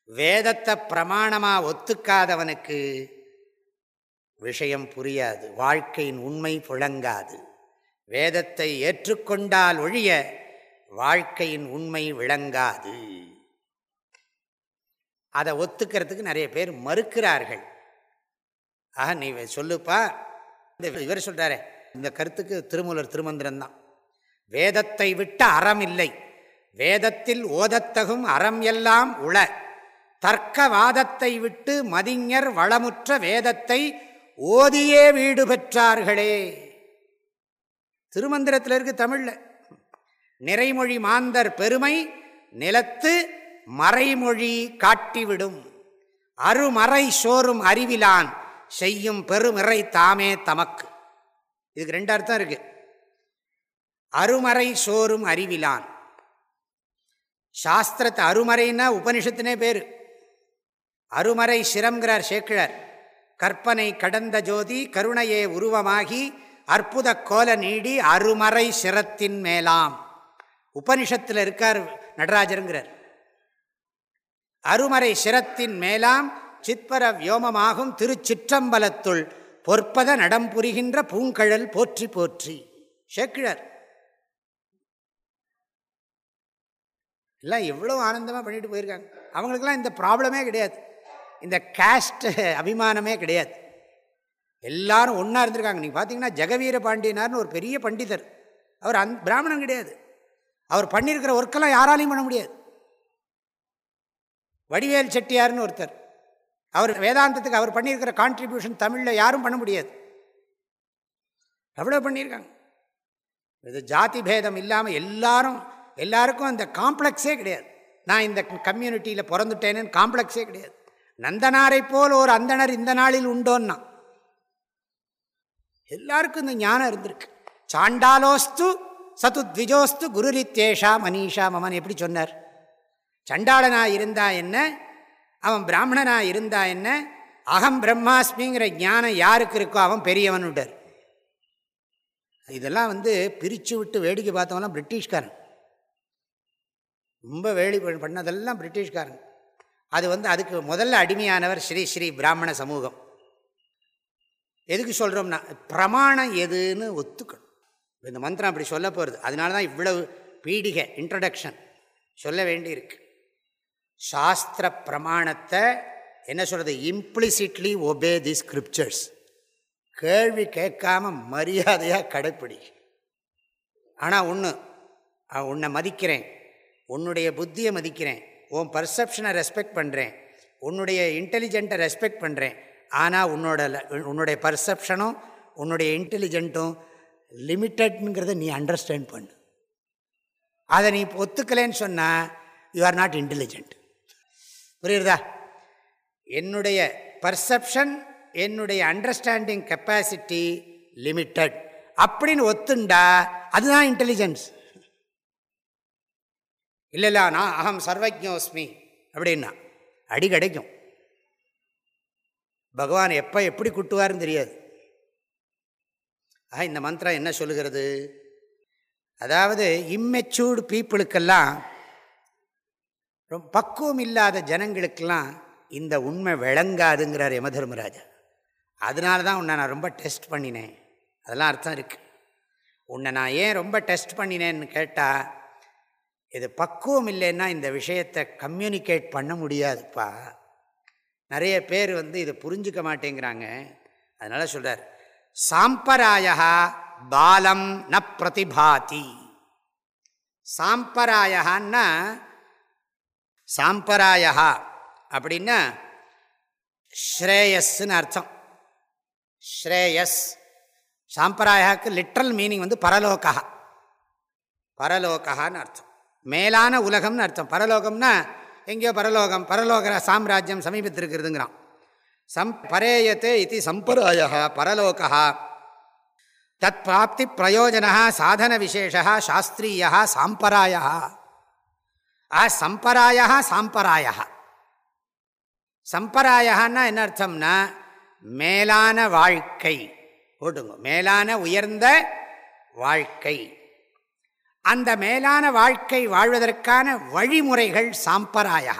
வேதத்தை பிரமாணமாக ஒத்துக்காதவனுக்கு விஷயம் புரியாது. வாழ்க்கையின் உண்மை புழங்காது வேதத்தை ஏற்றுக்கொண்டால் ஒழிய வாழ்க்கையின் உண்மை விளங்காது. அதை ஒத்துக்கிறதுக்கு நிறைய பேர் மறுக்கிறார்கள். ஆக நீ சொல்லுப்பா. இந்த இவர் சொல்கிறாரே இந்த கருத்துக்கு திருமூலர் திருமந்திரம் தான். வேதத்தை விட்ட அறம் இல்லை. வேதத்தில் ஓதத்தகும் அறம் எல்லாம் உள. தர்க்கவாதத்தை விட்டு மதிஞர் வளமுற்ற வேதத்தை ஓதியே வீடு பெற்றார்களே. திருமந்திரத்தில் இருக்கு தமிழில். நிறைமொழி மாந்தர் பெருமை நிலத்து மறைமொழி காட்டிவிடும். அருமறை சோறும் அறிவிலான் செய்யும் பெருமிறை தாமே தமக்கு. இதுக்கு ரெண்டு அர்த்தம் இருக்கு. அருமறை சோறும் அறிவிலான். சாஸ்திரத்தை அருமறைன்னா உபனிஷத்துனே பேர். அருமறை சிரம்ங்கிறார் சேக்கிழர். கற்பனை கடந்த ஜோதி கருணையே உருவமாகி அற்புத கோல நீடி அருமறை சிரத்தின் மேலாம். உபனிஷத்தில் இருக்கார் நடராஜருங்கிறார். அருமறை சிரத்தின் மேலாம் சித்பர வியோமமாகும் திருச்சிற்றம்பலத்துள் பொற்பத நடம் புரிகின்ற பூங்கழல் போற்றி போற்றி. ஷேக்கிழர். எல்லாம் எவ்வளோ ஆனந்தமாக பண்ணிட்டு போயிருக்காங்க. அவங்களுக்கெல்லாம் இந்த ப்ராப்ளமே கிடையாது. இந்த கேஸ்ட் அபிமானமே கிடையாது. எல்லாரும் ஒன்றா இருந்திருக்காங்க. நீங்கள் பார்த்தீங்கன்னா ஜெகவீர பாண்டியனார்னு ஒரு பெரிய பண்டிதர். அவர் அந் பிராமணன் கிடையாது. அவர் பண்ணியிருக்கிற ஒர்க்கெல்லாம் யாராலையும் பண்ண முடியாது. வடிவேல் செட்டியார்னு ஒருத்தர். அவர் வேதாந்தத்துக்கு அவர் பண்ணியிருக்கிற கான்ட்ரிபியூஷன் தமிழில் யாரும் பண்ண முடியாது. அவ்வளோ பண்ணியிருக்காங்க. இது ஜாதி பேதம் இல்லாமல் எல்லாரும் எல்லாருக்கும் அந்த காம்ப்ளெக்ஸே கிடையாது. நான் இந்த கம்யூனிட்டியில் பிறந்துட்டேன்னு காம்ப்ளெக்ஸே கிடையாது. நந்தனாரை போல் ஒரு அந்தனர் இந்த நாளில் உண்டோன்னா. எல்லாருக்கும் இந்த ஞானம் இருந்திருக்கு. சாண்டாலோஸ்து சத்து த்விஜோஸ்து குருரித்தேஷா மனிஷா மமன் எப்படி சொன்னார்? சண்டாளனாக இருந்தா என்ன? அவன் பிராமணனாக இருந்தா என்ன? அகம் பிரம்மாஸ்மிங்கிற ஞானம் யாருக்கு இருக்கோ அவன் பெரியவன் விட்டார் இதெல்லாம் வந்து பிரித்து விட்டு வேடிக்கை பார்த்தவங்களாம் பிரிட்டிஷ்காரன். ரொம்ப வேலி பண்ணதெல்லாம் பிரிட்டிஷ்காரன். அது வந்து அதுக்கு முதல்ல அடிமையானவர் ஸ்ரீ ஸ்ரீ பிராமண சமூகம். எதுக்கு சொல்கிறோம்னா பிரமாணம் எதுன்னு ஒத்துக்கணும். இந்த மந்திரம் அப்படி சொல்ல போகிறது அதனால தான் இவ்வளவு பீடிகை இன்ட்ரடக்ஷன் சொல்ல வேண்டியிருக்கு. சாஸ்திர பிரமாணத்தை என்ன சொல்கிறது இம்ப்ளிசிட்லி ஒபே தி ஸ்கிரிப்சர்ஸ் கேள்வி கேட்காம மரியாதையாக கடைப்பிடி. ஆனால் ஒன்று உன்னை மதிக்கிறேன். உன்னுடைய புத்தியை மதிக்கிறேன். உன் பர்செப்ஷனை ரெஸ்பெக்ட் பண்ணுறேன் உன்னுடைய இன்டெலிஜென்ட்டை ரெஸ்பெக்ட் பண்ணுறேன் ஆனால் உன்னோட உன்னுடைய பர்செப்ஷனும் உன்னுடைய இன்டெலிஜென்ட்டும் லிமிட்டட்ங்கிறத நீ அண்டர்ஸ்டாண்ட் பண்ணு. அதை நீ ஒத்துக்கலைன்னு சொன்னால் யூ ஆர் நாட் இன்டெலிஜென்ட் புரியுறதா? என்னுடைய பர்செப்ஷன் என்னுடைய அண்டர்ஸ்டாண்டிங் கெப்பாசிட்டி லிமிட்டட் அப்படின்னு ஒத்துண்டா அதுதான் இன்டெலிஜென்ஸ் இல்லை இல்லை நான் அகம் சர்வஜோஸ்மி அப்படின்னா அடி கிடைக்கும். பகவான் எப்போ எப்படி குட்டுவார்னு தெரியாது. ஆக இந்த மந்திரம் என்ன சொல்லுகிறது? அதாவது இம்மெச்சூர்டு பீப்புளுக்கெல்லாம் ரொம்ப பக்குவம் இல்லாத ஜனங்களுக்கெல்லாம் இந்த உண்மை விளங்காதுங்கிறார் யமதர்மராஜா அதனால தான் உன்னை நான் ரொம்ப டெஸ்ட் பண்ணினேன். அதெல்லாம் அர்த்தம் இருக்குது உன்னை நான் ஏன் ரொம்ப டெஸ்ட் பண்ணினேன்னு கேட்டால் இது பக்குவம் இல்லைன்னா இந்த விஷயத்தை கம்யூனிகேட் பண்ண முடியாதுப்பா. நிறைய பேர் வந்து இதை புரிஞ்சுக்க மாட்டேங்கிறாங்க. அதனால் சொல்கிறார் சாம்பராயா பாலம் ந பிரதிபாதி. சாம்பராயான்னா சாம்பராயா அப்படின்னா ஸ்ரேயஸ்ன்னு அர்த்தம். ஸ்ரேயஸ். சாம்பிராயாவுக்கு லிட்ரல் மீனிங் வந்து பரலோகா. பரலோகான்னு அர்த்தம். மேலான உலகம்னு அர்த்தம். பரலோகம்னா எங்கேயோ பரலோகம் பரலோக சாம்ராஜ்யம் சமீபத்திருக்கிறதுங்கிறான். சம் பரேயத்தே இது சம்பிராய பரலோகா. தத் பிராப்தி பிரயோஜனா சாதன விசேஷா சாஸ்திரீயா சாம்பராயா. ஆ சம்பராயா சாம்பராயா. சம்பராயான்னா என்ன அர்த்தம்னா மேலான வாழ்க்கை. போட்டுங்க மேலான உயர்ந்த வாழ்க்கை. அந்த மேலான வாழ்க்கை வாழ்வதற்கான வழிமுறைகள் சாம்பராய.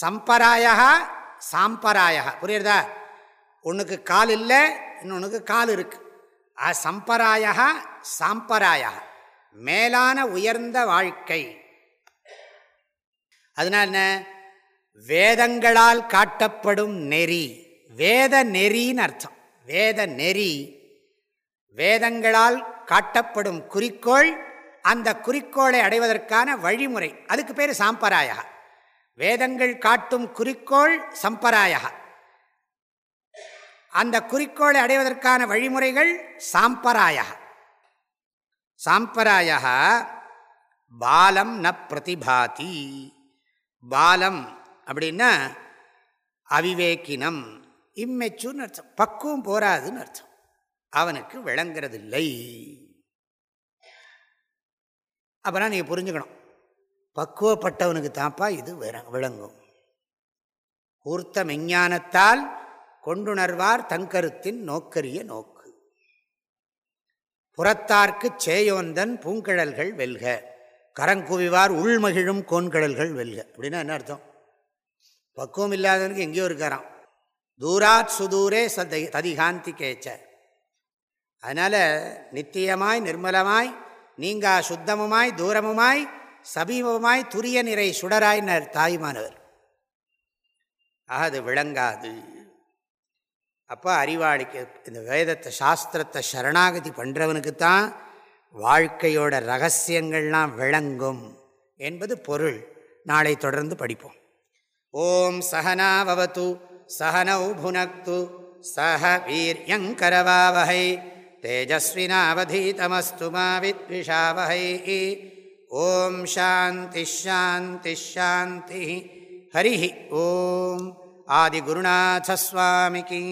சம்பராயா சாம்பராயா. புரியுறதா? ஒன்றுக்கு கால் இல்லை இன்னொன்றுக்கு கால் இருக்கு. சம்பராய சாம்பராயா. மேலான உயர்ந்த வாழ்க்கை. அதனால் என்ன? வேதங்களால் காட்டப்படும் நெறி. வேத நெறின்னு அர்த்தம். வேத நெறி வேதங்களால் காட்டப்படும் குறிக்கோள் அந்த குறிக்கோளை அடைவதற்கான வழிமுறை. அதுக்கு பேர் சாம்பராயா வேதங்கள் காட்டும் குறிக்கோள் சம்பராயா அந்த குறிக்கோளை அடைவதற்கான வழிமுறைகள் சாம்பராய சாம்பராய பாலம் ந பிரதிபாதி. பாலம் அப்படின்னா அவிவேக்கினம் இம்மெச்சூர்னு அர்த்தம். பக்குவம் போராதுன்னு அர்த்தம். அவனுக்கு விளங்குறதில்லை. அப்போனா நீங்கள் புரிஞ்சுக்கணும். பக்குவப்பட்டவனுக்கு தாப்பா இது விளங்கும். கூர்த்த மெஞ்ஞானத்தால் கொண்டுணர்வார் தங்கருத்தின் நோக்கரிய நோக்கு. புறத்தார்க்கு சேயோந்தன் பூங்கிழல்கள் வெல்க. கரங்குவிவார் உள்மகிழும் கோன்கடல்கள் வெல்க. அப்படின்னா என்ன அர்த்தம்? பக்குவம் இல்லாதவனுக்கு எங்கேயோ இருக்காராம். தூராத் சுதூரே சதை ததிகாந்தி கேச்ச. அதனால் நித்தியமாய் நிர்மலமாய் நீங்கா சுத்தமுமாய் தூரமுமாய் சமீபமாய் துரிய நிறை சுடராய் தாய்மானவர். அது விளங்காது. அப்போ அறிவாளிக்கு இந்த வேதத்தை சாஸ்திரத்தை சரணாகதி பண்ணுறவனுக்கு தான் வாழ்க்கையோட ரகசியங்கள்லாம் விளங்கும் என்பது பொருள். நாளை தொடர்ந்து படிப்போம். ஓம் சகனாவது சகனௌ புனக்து சஹ வீரியங்கரவாவகை தேஜஸ்வினாவதீதமஸ்து மாவித்விஷாவகை ஓம் சாந்தி ஷாந்தி ஷாந்தி ஹரி ஓம். ஆதிகுருநாசஸ்வாமிக்கு